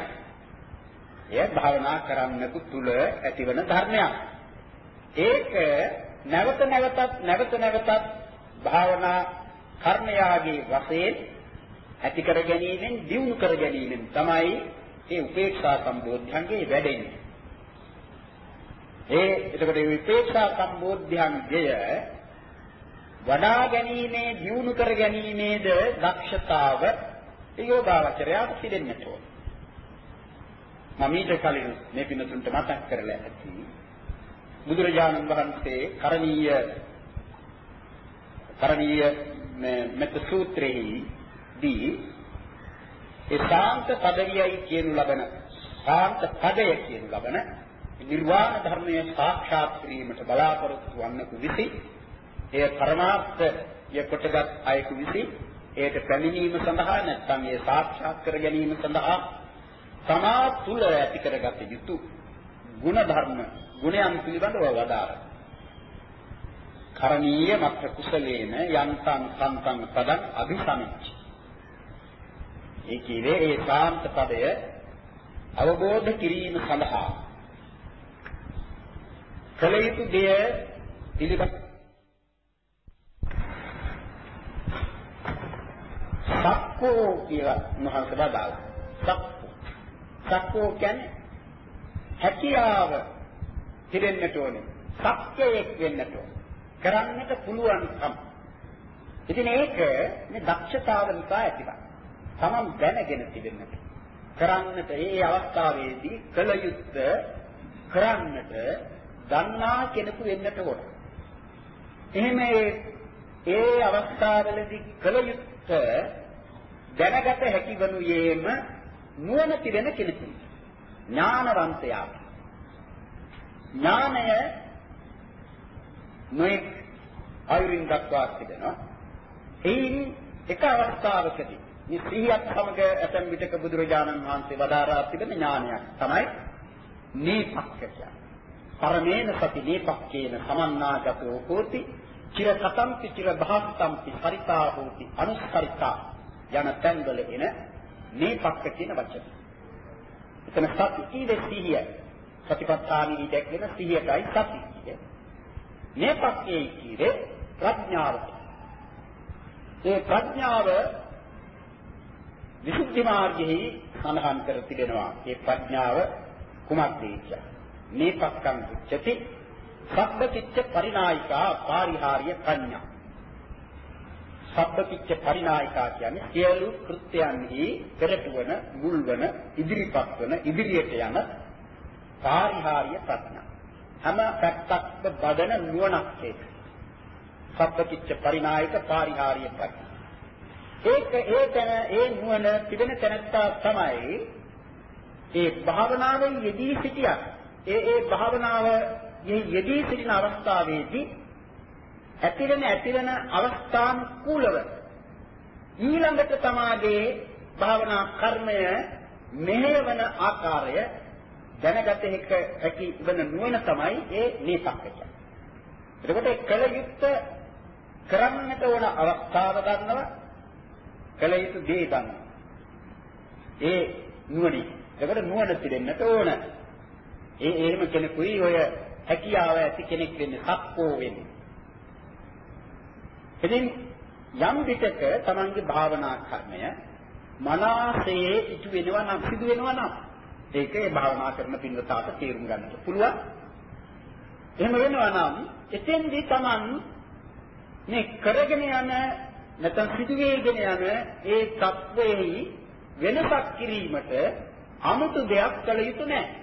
එය භාවනා කරන්නකු තුල ඇතිවන ධර්මයක්. ඒක නැවත නැවතත් නැවත නැවතත් භාවනා කර්මයාගේ වශයෙන් ඇති කර ගැනීමෙන් දියුණු කර ගැනීමෙන් තමයි මේ උපේක්ෂා සම්බෝධ්‍යංගේ වැඩෙන්නේ. ඒ එතකොට විපේක්ෂා සම්බෝධ්‍යංගය වඩා ගැනීමේ දියුණු කර ගැනීමේද දක්ෂතාව යෝගාවචරයට පිළිෙන්නට ඕන. මම ඊට කලින් මේ පිනතුන්ට මතක් කරලා ඇති. බුදුරජාණන් වහන්සේ කරණීය කරණීය මෙත් සූත්‍රයේ දී ඒ ශාන්ත පදවියයි කියනු ලබන ශාන්ත පදය කියනු ලබන නිර්වාණ ධර්මය සාක්ෂාත් කිරීමට බලාපොරොත්තු වන්නකු විසි. එය පරමාර්ථය කොටගත් අයෙකු විසි. ඒට පැමිණීම සඳහා නැත්නම් ඒ සාක්ෂාත් කර ගැනීම සඳහා තමා තුල ඇති කරගත යුතු ගුණ ධර්ම ගුණයන් පිළිබඳව වදාරන කරණීය මත්‍ර කුසලේන යන්තං සම්තං පදං අභිසමිච්ච. ඒ කියන්නේ ඒ ශාන්ත පදය අවබෝධ කිරීම සඳහා කල යුතු දෙය පිළිබඳ සක්කෝ කියලා මහන්සලා දාලා සක්කෝ. සක්කෝ කියන්නේ හැකියාව පිරෙන්නට ඕනේ. සක්කයක් වෙන්නට ඕනේ. කරන්නට පුළුවන්කම ඉතින් ඒක මේ දක්ෂතාව නිසා ඇතිවන තමන් දැනගෙන තිබෙන්නට කරන්නට ඒ අවස්ථාවේදී කල යුත්ත කරන්නට දන්නා කෙනෙකු වෙන්නට ඕන. එහෙම ඒ අවස්ථාවවලදී කල යුත්ත දැනගත හැකි වනුයේම නුවණ තිබෙන කෙනෙකු. ඥානවන්තයා. ඥානය මේ අයුරින් දක්වා තිබෙනවා. එයින් එක අවස්ථාවකදී මේ සිහියත් සමග ඇතැම් විටක බුදුරජාණන් වහන්සේ වදාරා තිබෙන ඥානයක් තමයි නීපක්ක පරමේන සති නීපක්කේන සමන්නාගතෝ හෝති චිර කතම්පි චිර භාත්තම්පි හරිතා හෝති අනුස්කරිතා යන තැන්වල එන නීපක්ක කියන වචන. එතන සති කීවේ සිහිය. සතිපට්ඨානෙහි දැක්වෙන සිහියටයි සති කියන්නේ. නීපක්කේ කීවේ ප්‍රඥාව. ඒ ප්‍රඥාව විසුද්ධි මාර්ගෙහි සඳහන් කර තිබෙනවා. මේ ප්‍රඥාව කුමක්ද කියලා. මේ පක්කම් උච්චති සබ්බතිච්ච පරිනායිකා පාරිහාර්ය ප්‍රඥා. සබ්බතිච්ච පරිනායිකා කියන්නේ සියලු කෘත්‍යයන්හි පෙරටුවන, මුල්වන, ඉදිරිපත් වන, ඉදිරියට යන පාරිහාර්ය ප්‍රඥා. හැම පැත්තක්ම බදන නුවණක් ඒක. සබ්බතිච්ච පරිනායික පාරිහාර්ය ප්‍රඥා. ඒක ඒ තැන ඒ නුවණ තිබෙන තැනත්තා තමයි ඒ භාවනාවෙන් යෙදී සිටියා. ඒ ඒ භාවනාව යෙදී සිටින අවස්ථාවේදී ඇතිවෙන ඇතිවෙන අවස්ථානුකූලව ඊළඟට තමාගේ භාවනා කර්මය මෙහෙවන ආකාරය දැනගත හැකි වෙන නුවණ තමයි ඒ නීසක්කය. එතකොට කල යුත්තේ කරන්නට ඕන අවස්ථාව ගන්නවා කළ යුතු දේ ගන්න. ඒ නුවණින්. ඒකට නුවණ පිළිෙන්නට ඕන. ඒ එහෙම කෙනෙකුයි ඔය හැකියාව ඇති කෙනෙක් වෙන්නේ සක්කෝ වෙන්නේ. ඉතින් යම් විටක තමන්ගේ භාවනා කර්මය මනසේ ඉතු වෙනවා නම් සිදු වෙනවා නම් ඒකේ භාවනා කරන පින්වතාට තේරුම් ගන්නට පුළුවන්. එහෙම වෙනවා නම් එතෙන්දී Taman මේ කරගෙන යන නැත්නම් සිදුවේගෙන යන ඒ தත්වෙහි වෙනසක් කිරීමට 아무තු දෙයක් කළ යුතු නැහැ.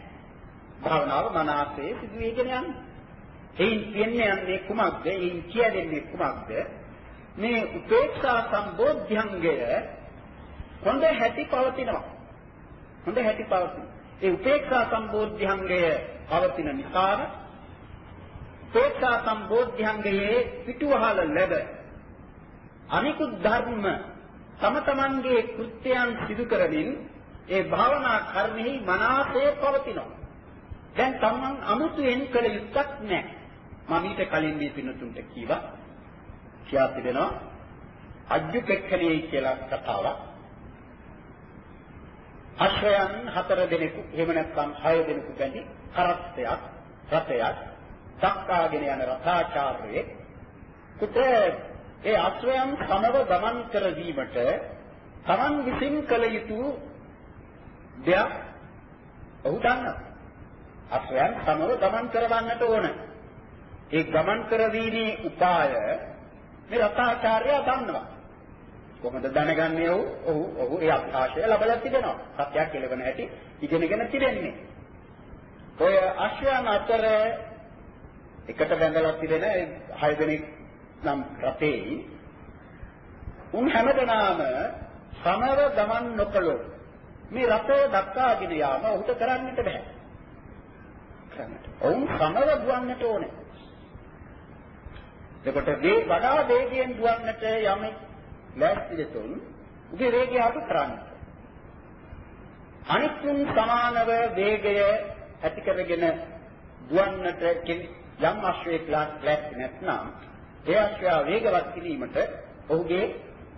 භාවනාව මනසේ සිදුවේගෙන යන. එයින් කියන්නේ යන්නේ කුමක්ද? එයින් කියන්නේ කුමක්ද? මේ උපේක්ෂා සම්බෝධ්‍යංගය හොඳ හැටි පවතිනවා. හොඳ හැටි පවතිනවා. ඒ උපේක්ෂා සම්බෝධ්‍යංගය පවතින නිසා උපේක්ෂා සම්බෝධ්‍යංගයේ පිටුවහල ලැබ අනිකුත් ධර්ම තම තමන්ගේ කෘත්‍යයන් සිදු කරමින් ඒ භාවනා කර්මෙහි මනාපේ පවතිනවා. දැන් තමන් අමුතුවෙන් කළ යුත්තක් නැහැ. මම ඊට කලින් මේ පින්නතුන්ට කීවා. කියා තිබෙනවා අජ්ජුපෙක්ඛණේ කියලා කතාවක්. අශ්වයන් හතර දෙනෙකු එහෙම නැත්නම් හය දෙනෙකු බැඳි කරත්තයක් රථයක් දක්කාගෙන යන රථාචාර්යයෙක් කුට ඒ අශ්වයන් සමව ගමන් කරවීමට තමන් විසින් කළ යුතු දෙයක් ඔහු දන්නවා. අශ්වයන් සමව ගමන් කරවන්නට ඕන. ඒ ගමන් කරවීමේ උපාය මේ රතාචාර්ය දන්නවා. කොහොමද දැනගන්නේ ඔහු? ඔහු ඔහු ඒ අභ්‍යාසය ලැබලා තිබෙනවා. සත්‍යයක් කෙලවන හැටි ඉගෙනගෙන තිබෙන්නේ. ඔය අශ්වයන් අතර එකට බැඳලා තිබෙන හය දෙනෙක් නම් රතේ උන් හැමදෙනාම සමව ගමන් නොකළොත් මේ රතය දක්වාගෙන යාම ඔහුට කරන්නට බෑ. කරන්නට. ඔවුන් සමව දුවන්නට ඕනේ. එතකොට මේ වඩා වේගයෙන් දුවන්නට යමෙක් ලෑස්ති දෙතුන් උගේ වේගය අඩු කරන්න. අනිත්‍යන් සමානව වේගය ඇති කරගෙන දුවන්නට යම් අශ්වයෙක් ලෑස්ති නැත්නම් ඒ අශ්වයා වේගවත් කිරීමට ඔහුගේ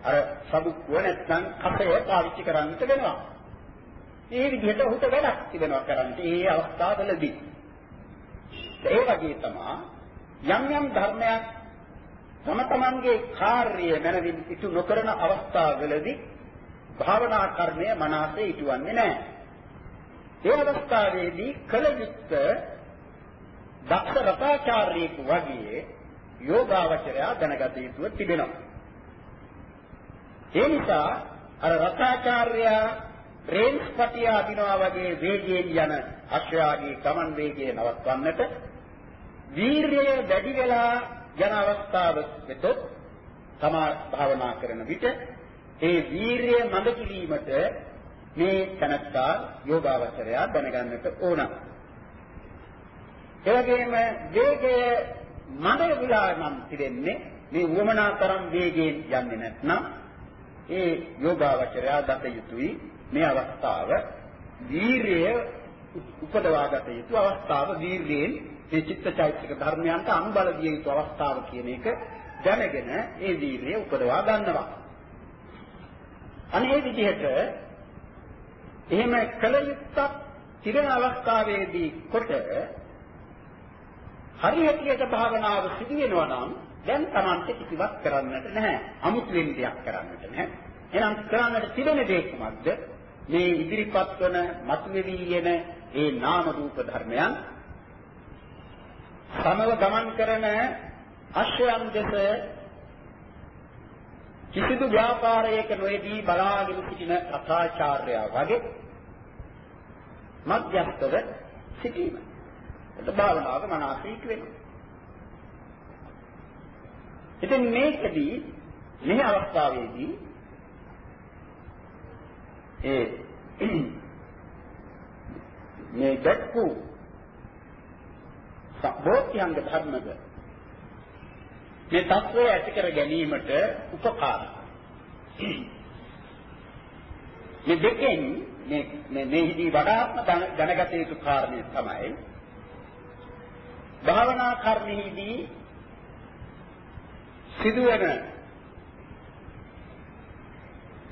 අර සබුක්කුව නැත්නම් කපය පාවිච්චි කරන්නට වෙනවා. ඒ විදිහට ඔහුට වැඩක් තිබෙනවා කරන්න. ඒ අවස්ථාවවලදී. ඒ වගේ තමයි යම් යම් ධර්මයක් තම තමන්ගේ කාර්යය මනවින් ඉටු නොකරන අවස්ථාවවලදී භාවනා කර්මය මනසේ ඉටුවන්නේ නැහැ. ඒ අවස්ථාවේදී කල යුත්ත දක්ෂ රතාචාර්යෙකු වගේ යෝගාවචරය දැනගත යුතුව තිබෙනවා. ඒ නිසා අර රතාචාර්යා රේන්ස් පටිය අදිනවා වගේ වේගයෙන් යන අශ්වයාගේ ගමන් වේගය නවත්වන්නට වීරිය වැඩි වෙලා යන අවස්ථාව වෙතොත් තමා භාවනා කරන විට ඒ වීරිය මඟ කිරීමට මේ තනත්තා යෝගාවචරය දැනගන්නට ඕන. ඒ වගේම වේගය මඟ විලා නම් තිරෙන්නේ මේ වමනා තරම් වේගයෙන් යන්නේ නැත්නම් ඒ යෝගාවචරය දත යුතුයි මේ අවස්ථාව වීරිය උපදවාගත යුතු අවස්ථාව වීරියෙන් මේ චිත්තචෛතසික ධර්මයන්ට අනුබල දිය යුතු අවස්ථාව කියන එක දැනගෙන ඒ වීරිය උපදවා ගන්නවා. අනේ විදිහට එහෙම කල යුත්තක් තිරන අවස්ථාවේදී කොට හරියටියට භාවනාව සිදු වෙනවා නම් දැන් Tamante කිසිවක් කරන්නට නැහැ. අමුතුවෙන් දෙයක් කරන්නට නැහැ. එහෙනම් කරන්නට තිබෙන දේ කුමක්ද? මේ ඉදිරිපත් වන මතුවෙවි යන ඒ නාම රූප ධර්මයන් සමව ගමන් කරන අශ්වයන් දෙස කිසිදු ව්‍යාපාරයක නොයේදී බලාගෙන සිටින අකාචාර්යයා වගේ මධ්‍යස්තව සිටීම. ඒක භාවනාවක මනසීක වෙනවා. ඉතින් මේකදී මේ අවස්ථාවේදී ඒ (clears throat) මේ දැක්කු බෝධ්‍යංග ධර්මද මේ தත්වය ඇති කර ගැනීමට උපකාරයි. මේ දෙකෙන් මේ මේ මේහිදී වඩාත්ම දැනගත යුතු කාරණය තමයි භාවනා කර්මෙහිදී සිදුවන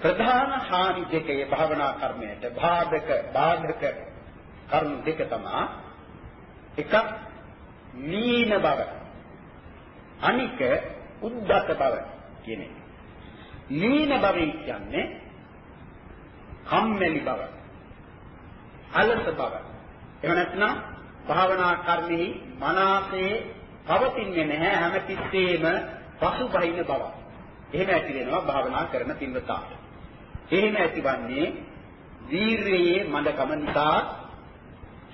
ප්‍රධාන හානි දෙකේ භාවනා කර්මයට බාධක බාධක කරුණු දෙක තමයි එකක් නීන බව අනික උද්දත බව කියන එක. නීන බව කියන්නේ කම්මැලි බව. අලස බව. එහෙම නැත්නම් භාවනා කර්මෙහි මනසේ පවතින්නේ නැහැ හැමතිස්සෙම පසුබහින බව. එහෙම ඇති වෙනවා භාවනා කරන පින්වතාට. එහෙම ඇතිවන්නේ වීරියේ මඳකම නිසා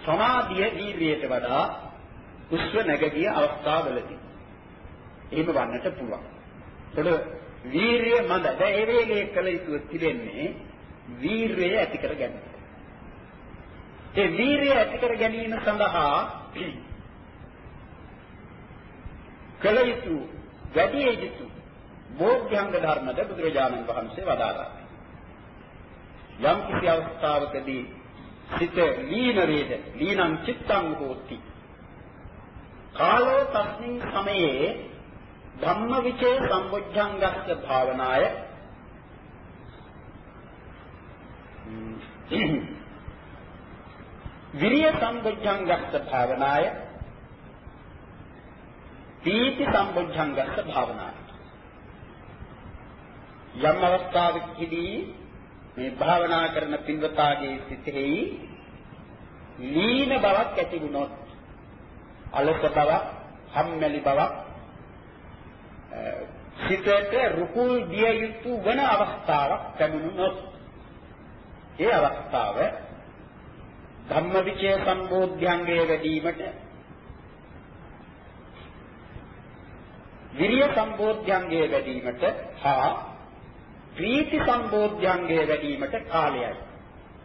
සමාධිය වීරියට වඩා උස්ව නැගගිය අවස්ථාවලදී එහෙම වන්නට පුළුවන්. ඒතකොට වීරිය මඳ දැන් ඒ වේලේ කළ යුතු තිබෙන්නේ වීරිය ඇති කර ගැනීම. ඒ වීරිය ඇති කර ගැනීම සඳහා කළ යුතු වැඩි යුතු බෝධ්‍යංග ධර්මද බුදුරජාණන් වහන්සේ වදාළා. යම් කිසි අවස්ථාවකදී සිත ලීන වේද ලීනං චිත්තං හෝති කාලෝ තස්මින් සමයේ ධම්මවිචේ සම්බොජ්ජංගස්ස භාවනාය. විරිය සම්බොජ්ජංගස්ස භාවනාය. පීති සම්බොජ්ජංගස්ස භාවනාය. යම් අවස්ථාවකදී මේ භාවනා කරන පින්වතාගේ සිතෙහි ලීන බවක් ඇති වුණොත් අලස බවක්, හම්මැලි බවක් සිතට රුකුල් දිය යුතු වන අවස්ථාවක් ලැබුණොත් ඒ අවස්ථාව ධම්මවිචය සම්බෝධ්‍යංගයේ වැඩිවීමට විරිය සම්බෝධ්‍යංගයේ වැඩිවීමට හා ප්‍රීති සම්බෝධ්‍යංගයේ වැඩිවීමට කාලයයි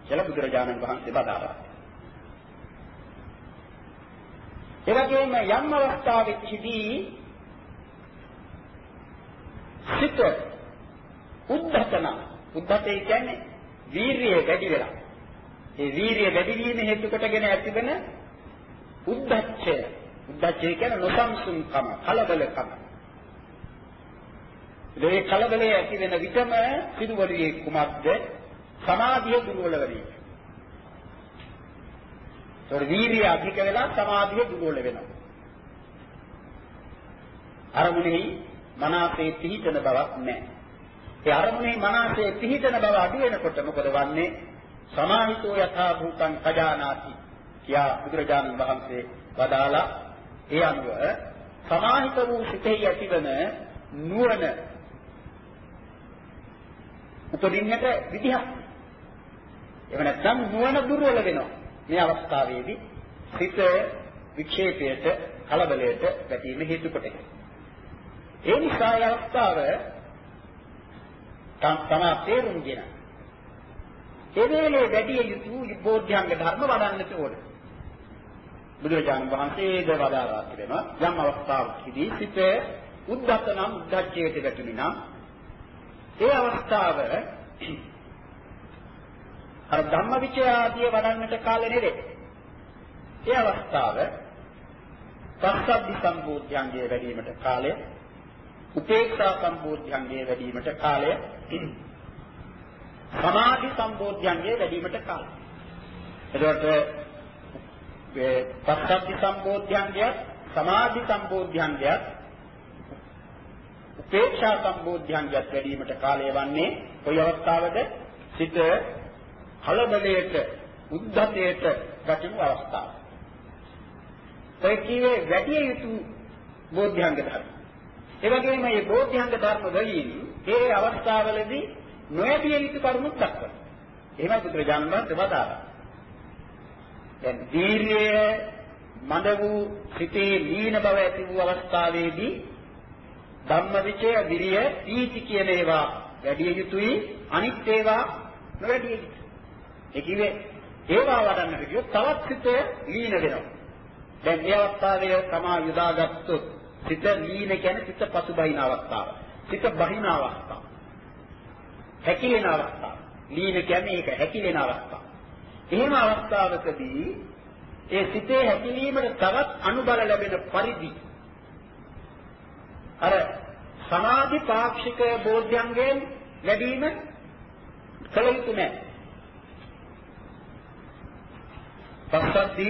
කියලා බුදුරජාණන් වහන්සේ බදාරා. ඒ වගේම යම් අවස්ථාවෙකදී සිත උද්ධතන උද්ධතේ කියන්නේ වීරිය වැඩි වෙලා. ඒ වීරිය වැඩි වීම හේතු කොටගෙන ඇතිවන උද්ධච්චය. උද්ධච්චය කියන්නේ නොසන්සුන්කම, කලබලකම. මේ කලබලයේ ඇති වෙන විටම සිදුවන්නේ කුමක්ද? සමාධිය දුර්වල වීම. ඒතකොට වීරිය අධික වෙලා සමාධිය දුර්වල වෙනවා. අරමුණෙහි මනසේ පිහිටන බවක් නැහැ. ඒ අරමුණේ මනසේ පිහිටන බව අඩු වෙනකොට මොකද වන්නේ? සමාහිතෝ යථා භූතං පජානාති කියා බුදුරජාණන් වහන්සේ වදාලා ඒ අනුව සමාහිත වූ සිතෙහි ඇතිවන නුවණ උපදින්නට විදිහක්. එහෙම නැත්නම් නුවණ දුර්වල වෙනවා. මේ අවස්ථාවේදී සිත වික්ෂේපයට කලබලයට වැටීම හේතු කොටයි. ඒ නිසා ඒ අවස්ථාව තමා තේරුම්ගෙන ඒ වේලේ වැඩි යුතු බෝධ්‍යංග ධර්ම වඩන්නට ඕන. බුදුරජාණන් වහන්සේ ද වදාරා තිබෙනවා යම් අවස්ථාවකදී සිත උද්දත නම් උද්දච්චයට වැටුණි නම් ඒ අවස්ථාව අර ධම්මවිචය ආදී වඩන්නට කාලෙ නෙවේ. ඒ අවස්ථාව පස්සද්ධි සම්බෝධ්‍යංගයේ වැඩිවීමට කාලය උපේක්ෂා සම්බෝධ්‍යංගයේ වැඩිවීමට කාලය සමාධි සම්බෝධ්‍යංගයේ වැඩිවීමට කාලය. එතකොට මේ පස්සද්ධි සම්බෝධ්‍යංගයත් සමාධි සම්බෝධ්‍යංගයත් උපේක්ෂා සම්බෝධ්‍යංගයත් වැඩිවීමට කාලය වන්නේ කොයි අවස්ථාවද? සිත කලබලයට උද්ධතයට ගැටෙන අවස්ථාව. ඒ කියේ වැඩි යුතු බෝධ්‍යංග ධර්ම. ඒ වගේම මේ බෝධ්‍යංග ධර්ම වලින් ඒ අවස්ථාවලදී නොයැදිය යුතු කරුණුත් දක්වනවා. එහෙමයි බුදුරජාණන් වහන්සේ වදාළා. දැන් දීර්ය මඳ වූ සිතේ ලීන බව ඇති වූ අවස්ථාවේදී ධම්මවිචය විරිය පීති කියන ඒවා වැඩි යුතුයි අනිත් ඒවා නොවැඩි යුතුයි. ඒ කිව්වේ ඒවා වඩන්නට කියොත් තවත් සිත ලීන වෙනවා. දැන් මේ අවස්ථාවේ තමා යොදාගත්තොත් සිත ලීන කියන්නේ සිත පසුබහින අවස්ථාව. සිත බහින අවස්ථාව. හැකිලෙන අවස්ථාව. ලීන කියන්නේ ඒක හැකිලෙන අවස්ථාව. එහෙම අවස්ථාවකදී ඒ සිතේ හැකිලීමට තවත් අනුබල ලැබෙන පරිදි අර සමාධි පාක්ෂික බෝධ්‍යංගයෙන් ලැබීම කල යුතු නැහැ. පස්සද්ධි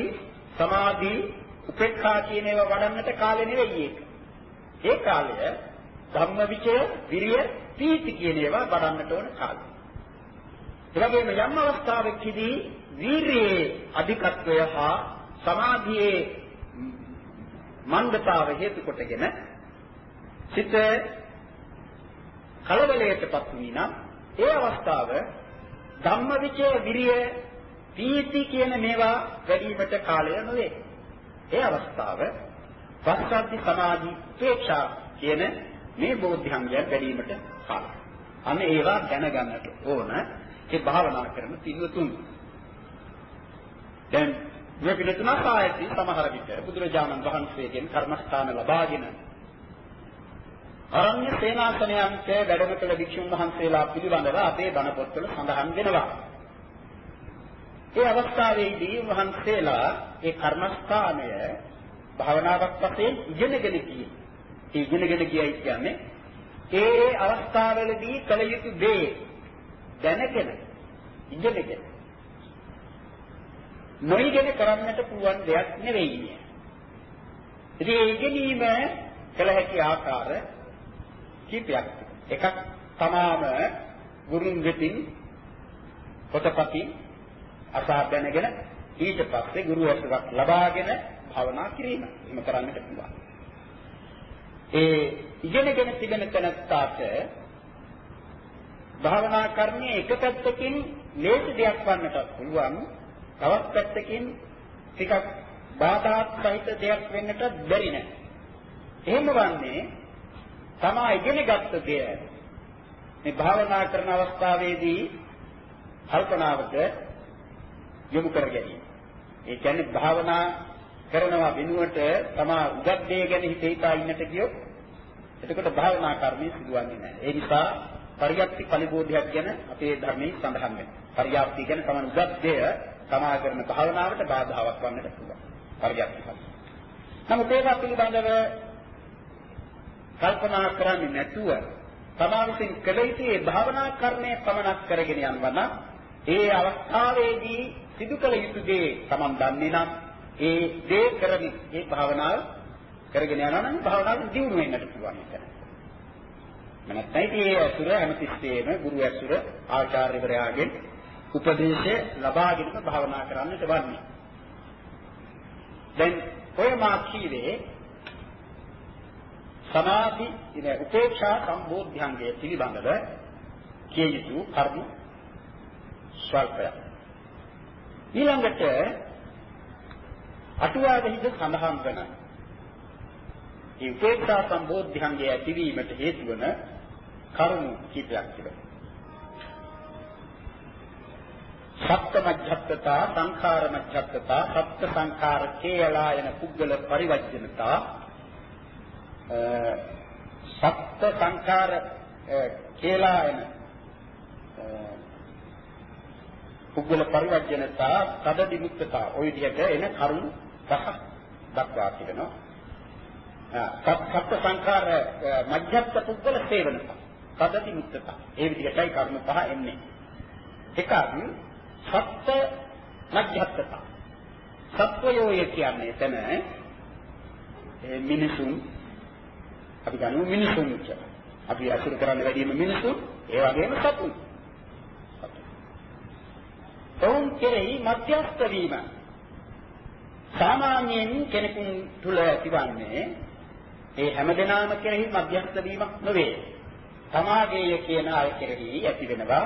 සමාධි උපේක්ඛා කියන ඒවා වඩන්නට කාලෙ නෙවෙයි ඒක. ඒ කාලය ධම්මවිචය විරිය පීති කියන ඒවා වඩන්නට ඕන කාලය. ඒ වගේම යම් අවස්ථාවකදී වීරියේ අධිකත්වය හා සමාධියේ මන්දතාව හේතු කොටගෙන සිත කලබලයටපත් වී නම් ඒ අවස්ථාව ධම්මවිචය විරිය පීති කියන මේවා වැඩිවීමට කාලය නොවේ. ඒ අවස්ථාව පස්සද්ධි සමාධි උපේක්ෂා කියන මේ බෝධ්‍යංගය වැඩිවීමට කාලය. අන්න ඒවා දැනගන්නට ඕන ඒ භාවනා කරන පින්වතුන්. දැන් මේ පිළිතුන සායති සමහර විට බුදුරජාණන් වහන්සේගෙන් කර්මස්ථාන ලබාගෙන අරණ්‍ය සේනාසනයන්ට වැඩම කළ භික්ෂුන් වහන්සේලා පිළිබඳව අපේ බණ පොත්වල සඳහන් වෙනවා. ඒ අවස්ථාවේදී වහන්සේලා ඒ කර්මස්ථානය භාවනාවක් වශයෙන් ඉගෙනගෙන ගියේ. ඒ ඉගෙනගෙන ගියයි කියන්නේ ඒ ඒ අවස්ථාවවලදී කළ යුතු දේ දැනගෙන ඉගෙනගෙන නොඉගෙන කරන්නට පුළුවන් දෙයක් නෙවෙයි. ඉතින් ඒ ඉගෙනීම කළ හැකි ආකාර කීපයක් එකක් තමාම ගුරුන් වෙතින් පොතපතින් අසා දැනගෙන ඊට පස්සේ ගුරු ඇසුරක් ලබාගෙන භවනා කිරීම. එහෙම කරන්නට පුළුවන්. ඒ ඉගෙනගෙන තිබෙන තැනත්තාට භාවනා කර්මයේ එක පැත්තකින් ලේසි දෙයක් වන්නට පුළුවන්. තවත් පැත්තකින් ටිකක් බාධාත් සහිත දෙයක් වෙන්නට බැරි නෑ. එහෙම වන්නේ තමා ඉගෙනගත්ත දෙය මේ භාවනා කරන අවස්ථාවේදී කල්පනාවට යොමු කර ගැනීම. ඒ කියන්නේ භාවනා කරනවා වෙනුවට තමා උගත් දේ ගැන හිත හිතා ඉන්නට කියොත් එතකොට භාවනා කර්මයේ සිදුවන්නේ නැහැ. ඒ නිසා පරියප්ති පරිබෝධයක් ගැන අපේ ධර්මයේ සඳහන් වෙනවා. පරියප්ති කියන්නේ තමන් උගත් දේ තමා කරන භාවනාවට බාධාවක් වන්නට පුළුවන්. පරියප්ති පරිබෝධ. නමුත් ඒවා පිළිබඳව කල්පනා කරන්නේ නැතුව තමා විසින් කළ යුතු ඒ භාවනා කර්මය පමණක් කරගෙන යනවා නම් ඒ අවස්ථාවේදී සිදු කළ යුතු දේ තමන් දන්නේ නම් ඒ දේ කරමින් ඒ භාවනාව කරගෙන යනවා නම් භාවනාවෙන් දියුණු වෙන්නට පුළුවන් ඒක. මනත්යි මේ අසුර හැමතිස්සෙම ගුරු අසුර ආචාර්යවරයාගෙන් උපදේශය ලබාගෙනම භාවනා කරන්නට වන්නේ. දැන් ඔය මා කීවේ සමාධි ඉන උපේක්ෂා සම්බෝධ්‍යංගය පිළිබඳව කිය යුතු කරුණු ස්වල්පයක්. ඊළඟට අටුවාවෙහිද සඳහන් වන මේ උපේක්ෂා සම්බෝධ්‍යංගය ඇතිවීමට හේතු වන කරුණු කිපයක් තිබෙනවා. සත්‍ය මජ්ජත්තතා සංඛාර මජ්ජත්තතා සත්‍ය සංඛාර කේයලායන පුද්ගල පරිවර්ජනතා සත්ත්‍ය සංඛාර කියලා එන පුද්ගල පරිවර්ජනතා තද විමුක්තතා ඔය විදිහට එන කරුණු පහ දක්වා තිබෙනවා. සත්ත්‍ය සංඛාර මධ්‍යස්ථ පුද්ගල සේවනතා තද විමුක්තතා. ඒ විදිහටයි කරුණු පහ එන්නේ. එකක් සත්ත්‍ය මධ්‍යස්ථතා. සත්වයෝය කියන්නේ එතන මිනිසුන් අපි ගන්නු මිනිසුන් කියලා. අපි අසුර කරන්න වැඩිම මිනිසුන් ඒ වගේම සතුන්. ඔවුන් කෙරෙහි මධ්‍යස්ථ වීම සාමාන්‍යයෙන් කෙනෙකුන් තුල ඇතිවන්නේ ඒ හැමදෙනාම කෙරෙහි මධ්‍යස්ථ වීමක් නෙවේ. සමාගයේ කියන අය කෙරෙහි ඇති වෙනවා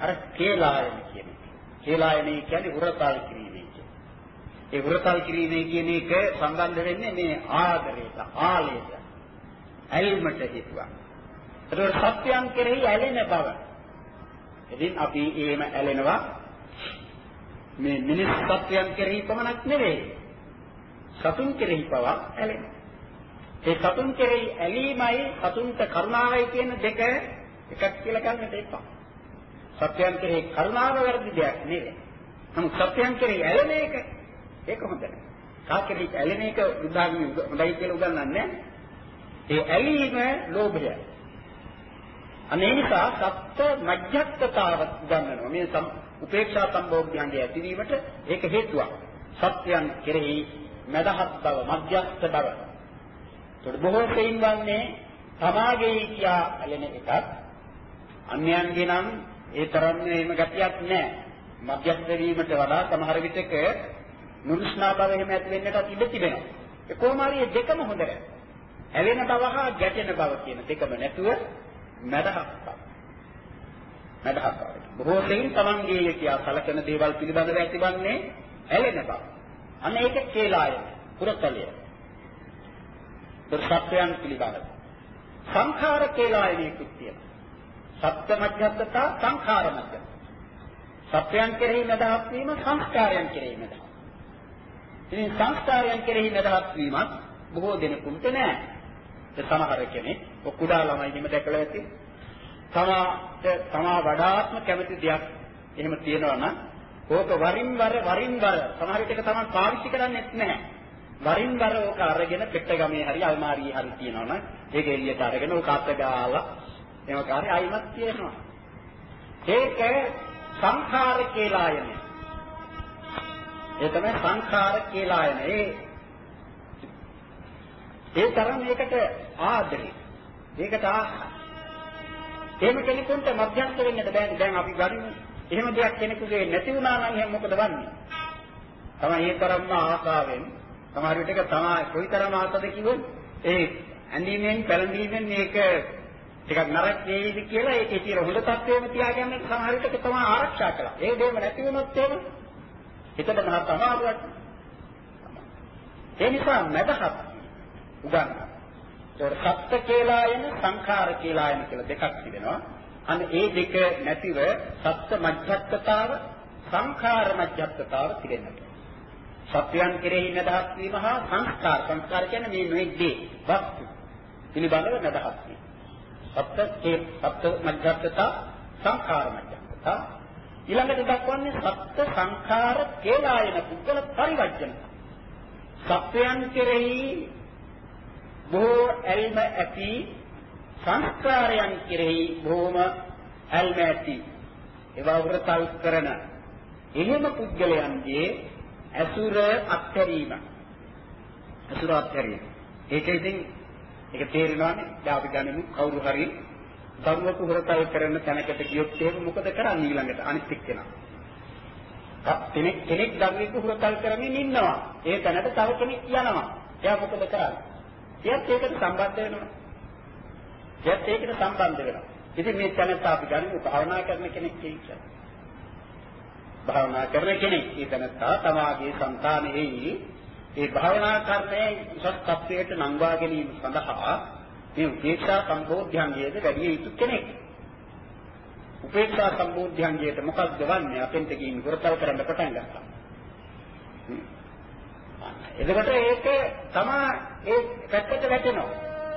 අර කේලායන කියන එක. කේලායනේ කියන්නේ උරතල් කිරීමේ කියන. ඒ උරතල් කිරීමේ කියන එක සම්බන්ධ වෙන්නේ මේ ආදරයට, ආලයට. ඇල්මට හේතුවක්. ඒතකොට සත්‍යයන් කෙරෙහි ඇලෙන බව. ඉතින් අපි එහෙම ඇලෙනවා මේ මිනිස් සත්‍යයන් කෙරෙහි පමණක් නෙවෙයි. සතුන් කෙරෙහි පවා ඇලෙනවා. ඒ සතුන් කෙරෙහි ඇලීමයි සතුන්ට කරුණාවයි කියන දෙක එකක් කියලා ගන්නට එපා. සත්‍යයන් කෙරෙහි කරුණාව වැරදි දෙයක් නෙවෙයි. නමුත් සත්‍යයන් කෙරෙහි ඇලෙන එක ඒක හොඳ නැහැ. කා කෙරෙහි ඇලෙන එක උදාහරණ හොඳයි කියලා උගන්වන්නේ නැහැ. ඒ ඇලීම ලෝභය. අනේ නිසා සත්‍ය මජ්ජත්තතාව ගන්නවා. මේ උපේක්ෂා සම්බෝධ්‍යංගය ඇතිවීමට ඒක හේතුවක්. සත්‍යයන් කෙරෙහි මදහත් බව, මධ්‍යස්ථ බව. ඒකට බොහෝ සෙයින් වන්නේ තමාගේ කියා ඇලෙන එකක්. අන්‍යයන්ගේ නම් ඒ තරම් එහෙම ගතියක් නැහැ. මධ්‍යස්ථ වීමට වඩා සමහර විටක නුරුස්නා බව එහෙම ඇති වෙන්නට ඉඩ තිබෙනවා. ඒ කොහොම හරි දෙකම හොඳ නැහැ. ඇලෙන බව හා ගැටෙන බව කියන දෙකම නැතුව මදහක් බව. මදහක් බව. බොහෝ සෙයින් තමන්ගේ කියා සලකන දේවල් පිළිබඳව ඇතිවන්නේ ඇලෙන බව. අන්න ඒක කේලාය පුරතලිය. දුර්සත්‍යයන් පිළිබඳව. සංඛාර කේලායනේ කුත්තිය. සත්‍ය මධ්‍යස්ථතා සංඛාර මධ්‍ය. සත්‍යයන් කෙරෙහි මදහක් වීම සංස්කාරයන් කෙරෙහි මදහක්. ඉතින් සංස්කාරයන් කෙරෙහි මදහක් වීමත් බොහෝ දෙනෙකුට නෑ. සමහර කෙනෙක් ඔය කුඩා ළමයි හිම දැකලා ඇති. තමාට තමා වඩාත්ම කැමති දෙයක් එහෙම තියෙනවා නම් ඕක වරින් වර වරින් වර සමහර විටක තමයි පාවිච්චි කරන්නේ නැහැ. වරින් වර ඕක අරගෙන පෙට්ට ගමේ හරි අල්මාරියේ හරි තියෙනවා නම් ඒක එළියට අරගෙන ඕක අත ගාලා එහෙම කාර්ය ආයිමත් තියෙනවා. ඒක සංඛාර කියලා යන්නේ. ඒ තමයි සංඛාර කියලා යන්නේ. ඒ ඒ තරම් මේකට ආදරේ. ඒකට ආහා. එහෙම කෙනෙකුට මධ්‍යස්ථ වෙන්නට බෑනේ. දැන් අපි ගනිමු. එහෙම දෙයක් කෙනෙකුගේ නැති වුණා නම් එහෙනම් මොකද වන්නේ? තමයි ඒ තරම්ම ආසාවෙන් සමහර විටක තමයි කොයිතරම් ආසද කිව්වොත් ඒ ඇඳීමෙන් පැළඳීමෙන් මේක ටිකක් නරක වේවිද කියලා ඒකේ තියෙන හොඳ තත්ත්වෙම තියාගන්න සමහර විටක තමයි ආරක්ෂා කළා. ඒ දෙයම නැති වුණොත් එහෙම හිතට මහත් අමාරුවක්. ඒ නිසා මදහත් උගන්වනවා. ඒකට සත්ත්‍ය කියලා යන සංඛාර කියලා යන කියලා දෙකක් තිබෙනවා. අන්න ඒ දෙක නැතිව සත්ත්‍ය මධ්‍යස්ථතාව සංඛාර මධ්‍යස්ථතාව තිබෙනවා. සත්‍යයන් කෙරෙහි නදහස් වීම හා සංස්කාර සංස්කාර කියන්නේ මේ නොඑද්දී වස්තු පිළිබඳව නදහස් වීම. සත්‍ය ඒ සත්‍ය මධ්‍යස්ථතා සංඛාර මධ්‍යස්ථතා ඊළඟට දක්වන්නේ සත්‍ය සංඛාර කේලායන පුද්ගල පරිවර්ජන. සත්‍යයන් කෙරෙහි බොහෝ ඇල්ම ඇති සංස්කාරයන් කෙරෙහි බොහෝම ඇල්ම ඇති. ඒවා වෘතල් කරන. එහෙම පුද්ගලයන්ගේ ඇසුර අත්හැරීම. ඇසුර අත්හැරීම. ඒක ඉතින් ඒක තේරෙනවානේ දැන් අපි ගනිමු කවුරු හරි දරුවෙකු වෘතල් කරන තැනකට ගියොත් ඒක මොකද කරන්නේ ඊළඟට? අනිත් එක්කෙනා. කෙනෙක් කෙනෙක් දරුවෙකු වෘතල් කරමින් ඉන්නවා. ඒ තැනට තව කෙනෙක් යනවා. එයා මොකද කරන්නේ? එයත් ඒකට සම්බන්ධ වෙනවා. එයත් ඒකට සම්බන්ධ වෙනවා. ඉතින් මේ තැනත් අපි ගනිමු භාවනා කරන කෙනෙක් කියන්නේ. භාවනා කරන කෙනෙක් ඒ තැනත්තා තමාගේ సంతානෙහි ඒ භාවනා කර්මයේ උසස් තත්වයට නංවා ගැනීම සඳහා මේ උපේක්ෂා සම්බෝධ්‍යංගයේද වැඩි යුතු කෙනෙක්. උපේක්ෂා සම්බෝධ්‍යංගයට මොකක්ද වන්නේ? අපෙන්ට ගිහින් වෘතල් කරන්න පටන් ගත්තා. එතකොට ඒක තමා ඒ පැත්තට වැටෙනවා.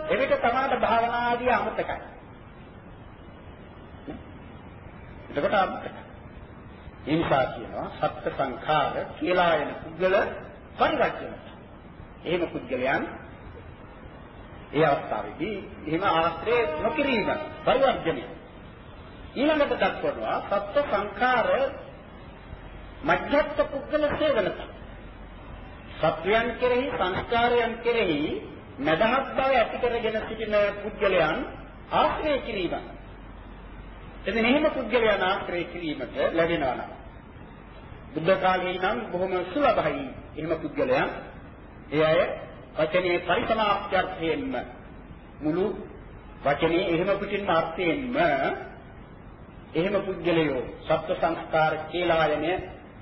එවිට තමාට භාවනා ආදී අමතකයි. එතකොට අමතකයි. ඉන්සා කියනවා සත්‍ය සංඛාර කියලා යන පුද්ගල පරිවර්තන. එහෙම පුද්ගලයන් ඒ අවස්ථාවේදී එහෙම ආශ්‍රය නොකිරීම පරිවර්ජනය. ඊළඟට දක්වනවා සත්‍ය සංඛාර මධ්‍යස්ථ පුද්ගල සේවනත. සත්වයන් කෙරෙහි සංස්කාරයන් කෙරෙහි මදහත් බව ඇති කරගෙන සිටින පුද්ගලයන් ආශ්‍රය කිරීම. එතන එහෙම පුද්ගලයන් ආශ්‍රය කිරීමට ලැබෙනවා නම් බුද්ධ කාලේ නම් බොහොම සුලභයි එහෙම පුද්ගලයන් ඒ අය වචනේ පරිසමාප්ත්‍යර්ථයෙන්ම මුළු වචනේ එහෙම පිටින්ම අර්ථයෙන්ම එහෙම පුද්ගලයෝ සත්ව සංස්කාර කේලායනය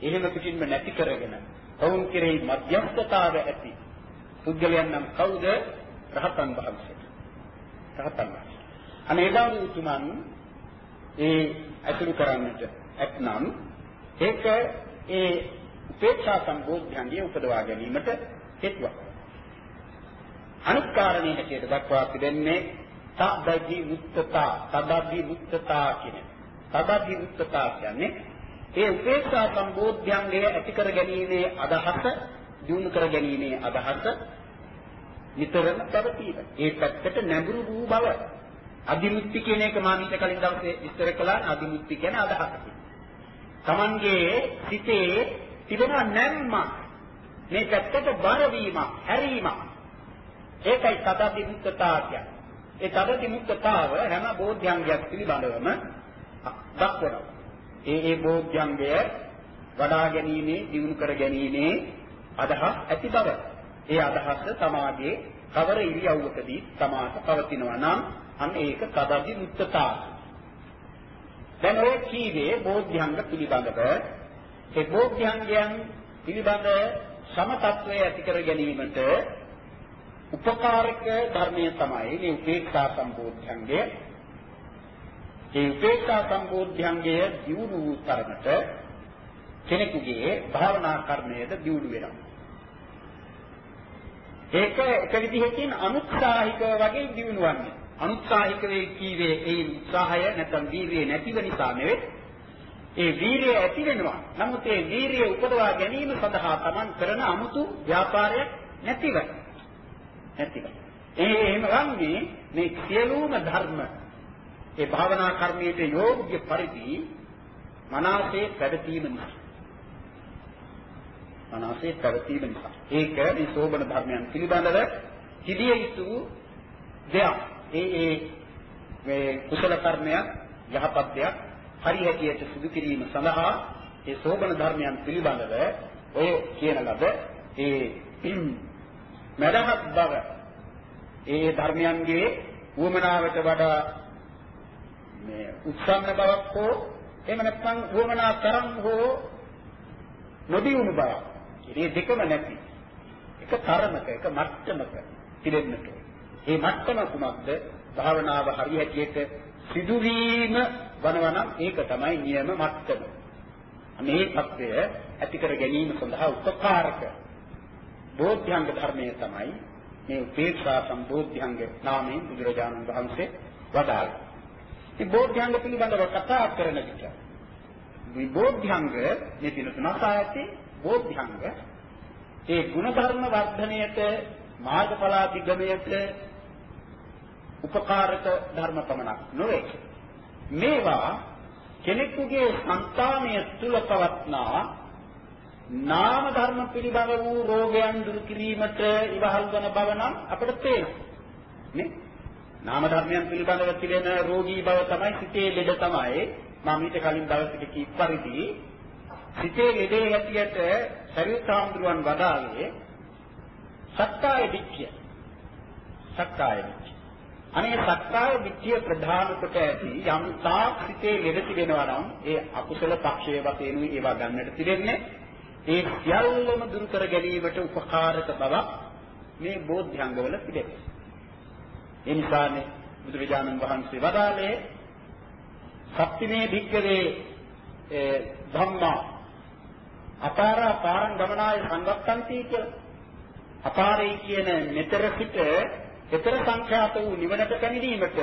එහෙම පිටින්ම නැති කරගෙන ඔවුන් කෙරෙහි මධ්‍යස්ථතාව ඇති පුද්ගලයන් නම් කවුද? රහතන් වහන්සේ. රහතන් වහන්සේ. අනේදාරු උතුමන් ඒ අතුරු කරන්නට ඇතනම් ඒක ඒ උපේක්ෂා සම්බෝධ්‍යංගය උපදවා ගැනීමට හේතුවක්. අනිත් කාරණේ හැටියට දක්වා තිබෙන්නේ තබ්බජි මුත්තතා තබ්බජි මුත්තතා කියන. තබ්බජි මුත්තතා කියන්නේ ඒ උපේක්ෂා සම්බෝධ්‍යංගය ඇති කර ගැනීමේ අදහස, දිනු කර ගැනීමේ අදහස නිතරම පැවතීම. ඒ පැත්තට නැඹුරු වූ බව. අදිමුත්‍ති කියන එක මා මීට කලින් දවසේ විස්තර කළා අදිමුත්‍ති කියන අදහස. Tamanගේ සිතේ තිබෙන නැම්ම මේ පැත්තට බර වීම, හැරීම. ඒකයි තදදි මුක්තතාවය. ඒ තදදි මුක්තතාව හැම බෝධ්‍යංගයක් පිළිබඳවම දක්වනවා. ඒ ඒ බෝධ්‍යංගය වඩා ගැනීමේ, දිනු කර ගැනීමේ අදහස් ඇති බව. ඒ අදහස තමාගේ කවර ඉරියව්වකදී තමාට පවතිනවා නම් අන්න ඒක තදදි මුත්තතා. දැන් ඔය කීවේ බෝධ්‍යංග පිළිබඳව ඒ බෝධ්‍යංගයන් පිළිබඳ සමතත්වයේ ඇති කර ගැනීමට උපකාරක ධර්මයේ තමයි මේ උපේක්ෂා සම්බෝධ්‍යංගය ඒ උපේක්ෂා සම්බෝධ්‍යංගය දියුණු වූ තරමට කෙනෙකුගේ භාවනා කර්මයේද දියුණු වෙනවා. ඒක එක විදිහකින් අනුත්සාහික වගේ දියුණුවන්නේ. අනුත්සාහික වේ කීවේ ඒ උත්සාහය නැත්නම් වීරිය නැතිව නිසා නෙවෙයි. ඒ වීරිය ඇති වෙනවා. නමුත් ඒ වීරිය උපදවා ගැනීම සඳහා Taman කරන 아무තු ව්‍යාපාරයක් නැතිව. නැතිව. ඒ එහෙම වන්නේ මේ සියලුම ධර්ම ඒ භාවනා කර්මයේ යෝග්‍ය පරිදි මනසේ පැවතීම නිසා. මනසේ පැවතීම නිසා. ඒක මේ සෝබන ධර්මයන් පිළිබඳව කිදිය යුතු දෙයක්. ඒ ඒ මේ කුසල කර්මයක් යහපත් දෙයක් හරි හැටියට සිදු කිරීම සඳහා ඒ සෝබන ධර්මයන් පිළිබඳව ඔය කියන ලද ඒ මදහත් බව ඒ ධර්මයන්ගේ උවමනාවට වඩා මේ උත්සන්න බවක් හෝ එහෙම නැත්නම් උවමනා තරම් හෝ නොදියුණු බවක්. මේ දෙකම නැති. එක තරමක එක මට්ටමක පිරෙන්නට. මේ මට්ටම කුමක්ද? භාවනාව හරියට සිදුවීම වනවනම් ඒක තමයි නියම මට්ටම. මේ தත්වය ඇති කර ගැනීම සඳහා උපකාරක බෝධ්‍යංග ධර්මයේ තමයි මේ උපේක්ෂා සම්බෝධ්‍යංග නාමයෙන් බුදුරජාණන් වහන්සේ වදාළා. විබෝධ්‍යංග පිළිබඳව කතා කරන විට විබෝධ්‍යංග මේ පිනතුනක් ආයතේ බෝධ්‍යංග ඒ ಗುಣධර්ම වර්ධනයට මාර්ගඵලාභිගමයට උපකාරක ධර්ම පමණක් නොවේ. මේවා කෙනෙකුගේ సంతානය තුල පවත්නා නාම ධර්ම පිළිබඳ වූ රෝගයන් දුරු කිරීමට ඉවහල් වන බව නම් අපට තේරෙනවා නේ? නාම ධර්මයන් පිළිබඳව තිබෙන රෝගී බව තමයි සිතේ ලෙඩ තමයි මම ඊට කලින් දවසක කී පරිදි සිතේ ලෙඩේ හැටියට ශරීරාම්දුරන් වදාළේ සත්‍යය දික්ඛ්‍ය. සත්‍යය දික්ඛ්‍ය. අනේ සක්කාය දිට්ඨිය ප්‍රධාන කොට ඇති යම් තාක් සිටේ ලෙඩ තිබෙනවා නම් ඒ අකුසල පක්ෂයේ වශයෙන් ඒවා ගන්නට තිබෙන්නේ ඒ සියල්ලම දුරු කර ගැනීමට උපකාරක බවක් මේ බෝධ්‍යංගවල තිබෙනවා. ඒ නිසානේ බුදුරජාණන් වහන්සේ වදාළේ සත්‍තිමේ භික්කවේ ධම්මා අපාර පාරං ගමනාය සංගත්තන්ති කියලා. අපාරේ කියන මෙතර සිට ඊතර සංඛ්‍යාත වූ නිවනට පැමිණීමට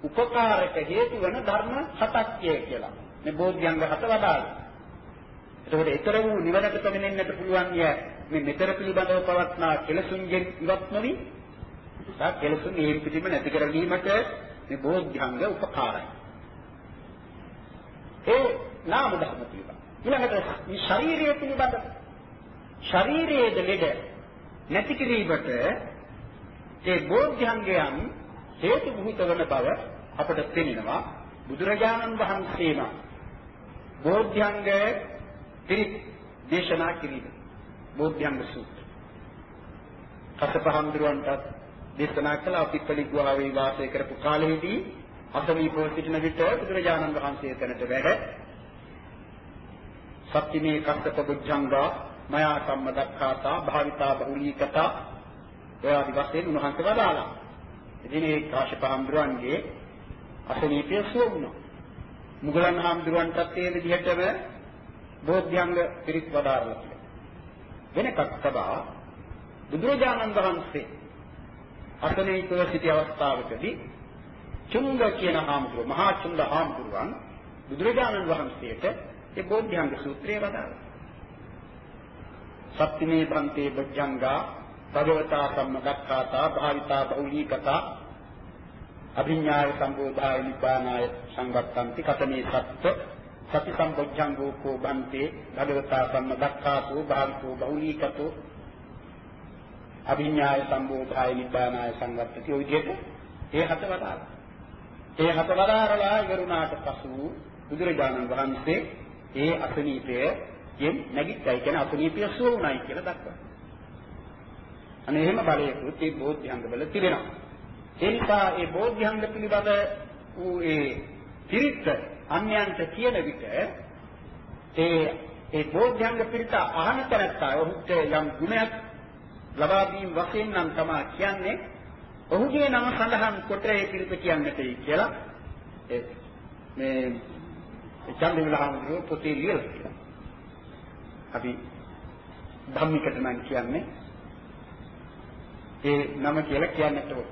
උපකාරක හේතු වන ධර්ම හතක් කියලා. මේ බෝධ්‍යංග හත වදාළා. එතකොට ඊතර වූ නිවනට පැමිණෙන්නට පුළුවන් ය මේ මෙතර පිළිබඳව පවත්නා කෙලසුන්ගෙන් ඉවත් නොවි සා කෙලසුන් ඒ පිටිම නැති කර ගැනීමට මේ බෝධ්‍යංග උපකාරයි. ඒ නාම ධර්ම පිළිබඳ. ඊළඟට මේ ශාරීරිය පිළිබඳ ශාරීරියේ දෙලෙඩ නැති කිරීමට ඒ බෝධ්‍යංගයන් හේතු භූත වන බව අපට පෙනෙනවා බුදුරජාණන් වහන්සේම බෝධ්‍යංග පිරිත් දේශනා කිරීම බෝධ්‍යංග සූත්‍ර කසපහඳුරන්ටත් දේශනා කළ අපිප්පලි ගුහාවේ වාසය කරපු කාලෙදී අසනීපව සිටින විට බුදුරජාණන් වහන්සේ තැනට වැඩ සත්‍තිමේ කස්සප බුද්ධංගා මයා සම්මදක්ඛාතා භාවිතා බහුලීකතා ඒ ආදි වශයෙන් උන්වහන්සේ වදාළා. ඉතින් ඒ කාශ්‍යප හාමුදුරන්ගේ අසනීපය සුව වුණා. මුගලන් හාමුදුරන්ටත් ඒ විදිහටම බෝධ්‍යංග පිරිත් වදාරලා කියලා. වෙනකක් තබා බුදුරජාණන් වහන්සේ අසනීපව සිටි අවස්ථාවකදී චුංග කියන හාමුදුරුව මහා චුංග හාමුදුරුවන් බුදුරජාණන් වහන්සේට ඒ බෝධ්‍යංග සූත්‍රය වදාළා. සත්‍තිමේ භන්තේ බොජ්ජංගා භගවතා සම්මදක්ඛාතා භාවිතා බහුලීකතා අභිඥාය සම්බෝධාය නිබ්බානාය සංගත්තන්ති කතමේ සත්ත්ව සති සම්පොච්ඡංගෝ කෝ බන්තේ භගවතා සම්මදක්ඛාතෝ භාවිතෝ බහුලීකතෝ අභිඥාය සම්බෝධාය නිබ්බානාය සංගත්තති ඔය විදිහට ඒ හත වදාළා. ඒ හත වදාරලා ඉවරුණාට පසු බුදුරජාණන් වහන්සේ ඒ අසනීපයෙන් නැගිට්ටයි කියන අසනීපය සුව වුණයි කියලා දක්වනවා. අනේ එහෙම බලයකුත් මේ බෝධ්‍යංග වල තිබෙනවා. ඒ නිසා මේ බෝධ්‍යංග පිළිබඳ වූ ඒ පිරිත අන්‍යයන්ට කියන විට ඒ ඒ බෝධ්‍යංග පිරිත අහන තරත්තා ඔහුට යම් ගුණයක් ලබා දීම වශයෙන් නම් තමයි කියන්නේ ඔහුගේ නම සඳහන් කොට ඒ පිරිත කියන්නට කියලා ඒ මේ චන්දිවිලහමතුරු පොතේ ලියලා තියෙනවා. අපි ධම්මිකට නම් කියන්නේ ඒ නම කියලා කියන්නට ඕන.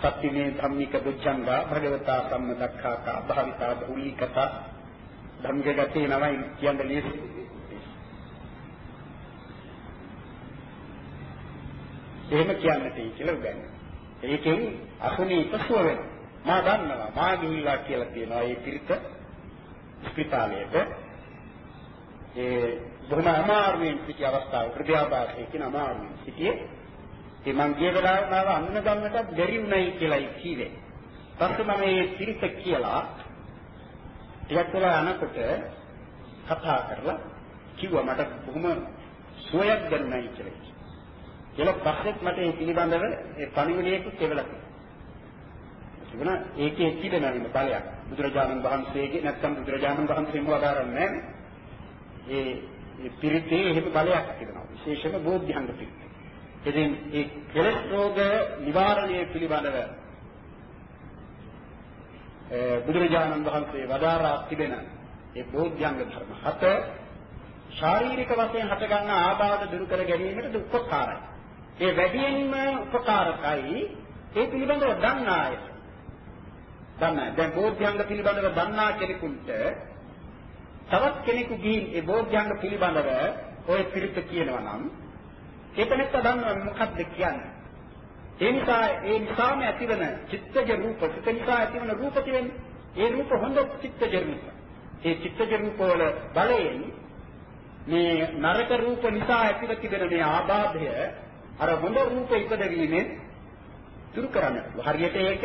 සත්‍තිමේ ධම්මික බුද්ධංගා භගවතා සම්මදක්ඛාතා භාවිතා බහුලීකතා ධම්මික ගතේ නමයි කියන්න ලීසි. එහෙම කියන්නට කියලා උගන්වනවා. ඒකෙන් අසනීප සුව වෙනවා. මා දන්නවා මා ගිහිල්ලා කියලා කියනවා ඒ පිරිත ස්පිතාලයට ඒ බොහොම අමාරුවෙන් සිටි අවස්ථාව හෘදයාබාධයේ කියන අමාරුවෙන් සිටියේ ඒ මං ගිය වෙලාවේ මාව අන්න ගන්නට බැරි වුණයි කියලායි කිව්වේ. පස්සේ මම මේ පිරිත කියලා ටිකක් වෙලා යනකොට කතා කරලා කිව්වා මට බොහොම සුවයක් දැනුණයි කියලා. කියලා පස්සෙත් මට ඒ පිළිබඳව ඒ පණිවිඩයකුත් එවලා තිබුණා. ඒකේ තිබෙන වෙන බලයක්. බුදුරජාණන් වහන්සේගේ නැත්තම් බුදුරජාණන් වහන්සේම වදාරන්නේ ඒ ඒ පිරිතේ එහෙම බලයක් තිබෙනවා. විශේෂම බෝධ්‍යංග පිරිත. ඉතින් ඒ කෙලෙස් රෝග නිවාරණය පිළිබඳව බුදුරජාණන් වහන්සේ වදාරා තිබෙන ඒ බෝධ්‍යංග ධර්ම හත ශාරීරික වශයෙන් හටගන්නා ආබාධ දුරු කර ගැනීමට උපකාරයි. ඒ වැඩියෙන්ම උපකාරකයි ඒ පිළිබඳව දන්නා අය. දන්නා. දැන් බෝධ්‍යංග පිළිබඳව දන්නා කෙනෙකුට තවත් කෙනෙකු ගිහින් ඒ බෝධ්‍යංග පිළිබඳව ඔය පිළිපද කියනවා නම් ඒක නැත්ත දන්නවා මොකක්ද කියන්නේ. ඒ නිසා ඒ නිසාම ඇතිවන චිත්තජ රූප, චිත්ත නිසා ඇතිවන රූප කියන්නේ ඒ රූප හොඳ චිත්තජ රූප. ඒ චිත්තජ රූප වල බලයෙන් මේ නරක රූප නිසා ඇතිව තිබෙන මේ ආබාධය අර හොඳ රූප ඉපදවීමෙන් දුරු කරන්න. හරියට ඒක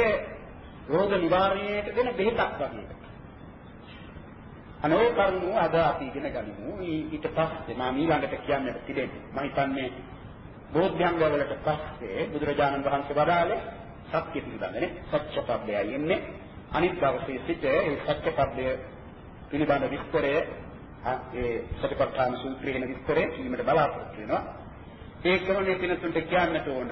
රෝග නිවාරණයට දෙන බෙහෙතක් වගේ. අනේ කරුණු අද අපි ඉගෙන ගනිමු. ඊට පස්සේ මම ඊළඟට කියන්නට තිබෙන්නේ මම හිතන්නේ බෝධ්‍යංග වලට පස්සේ බුදුරජාණන් වහන්සේ වදාළේ සත්‍ය පිළිබඳනේ සත්‍යපබ්බයයි එන්නේ. අනිත් දවසේ සිට ඒ සත්‍යපබ්බය පිළිබඳ විස්තරය ඒ සතිපට්ඨාන සූත්‍රයේ වෙන විස්තරය කීමට බලාපොරොත්තු වෙනවා. ඒ ක්‍රමයේ පිනතුන්ට කියන්නට ඕන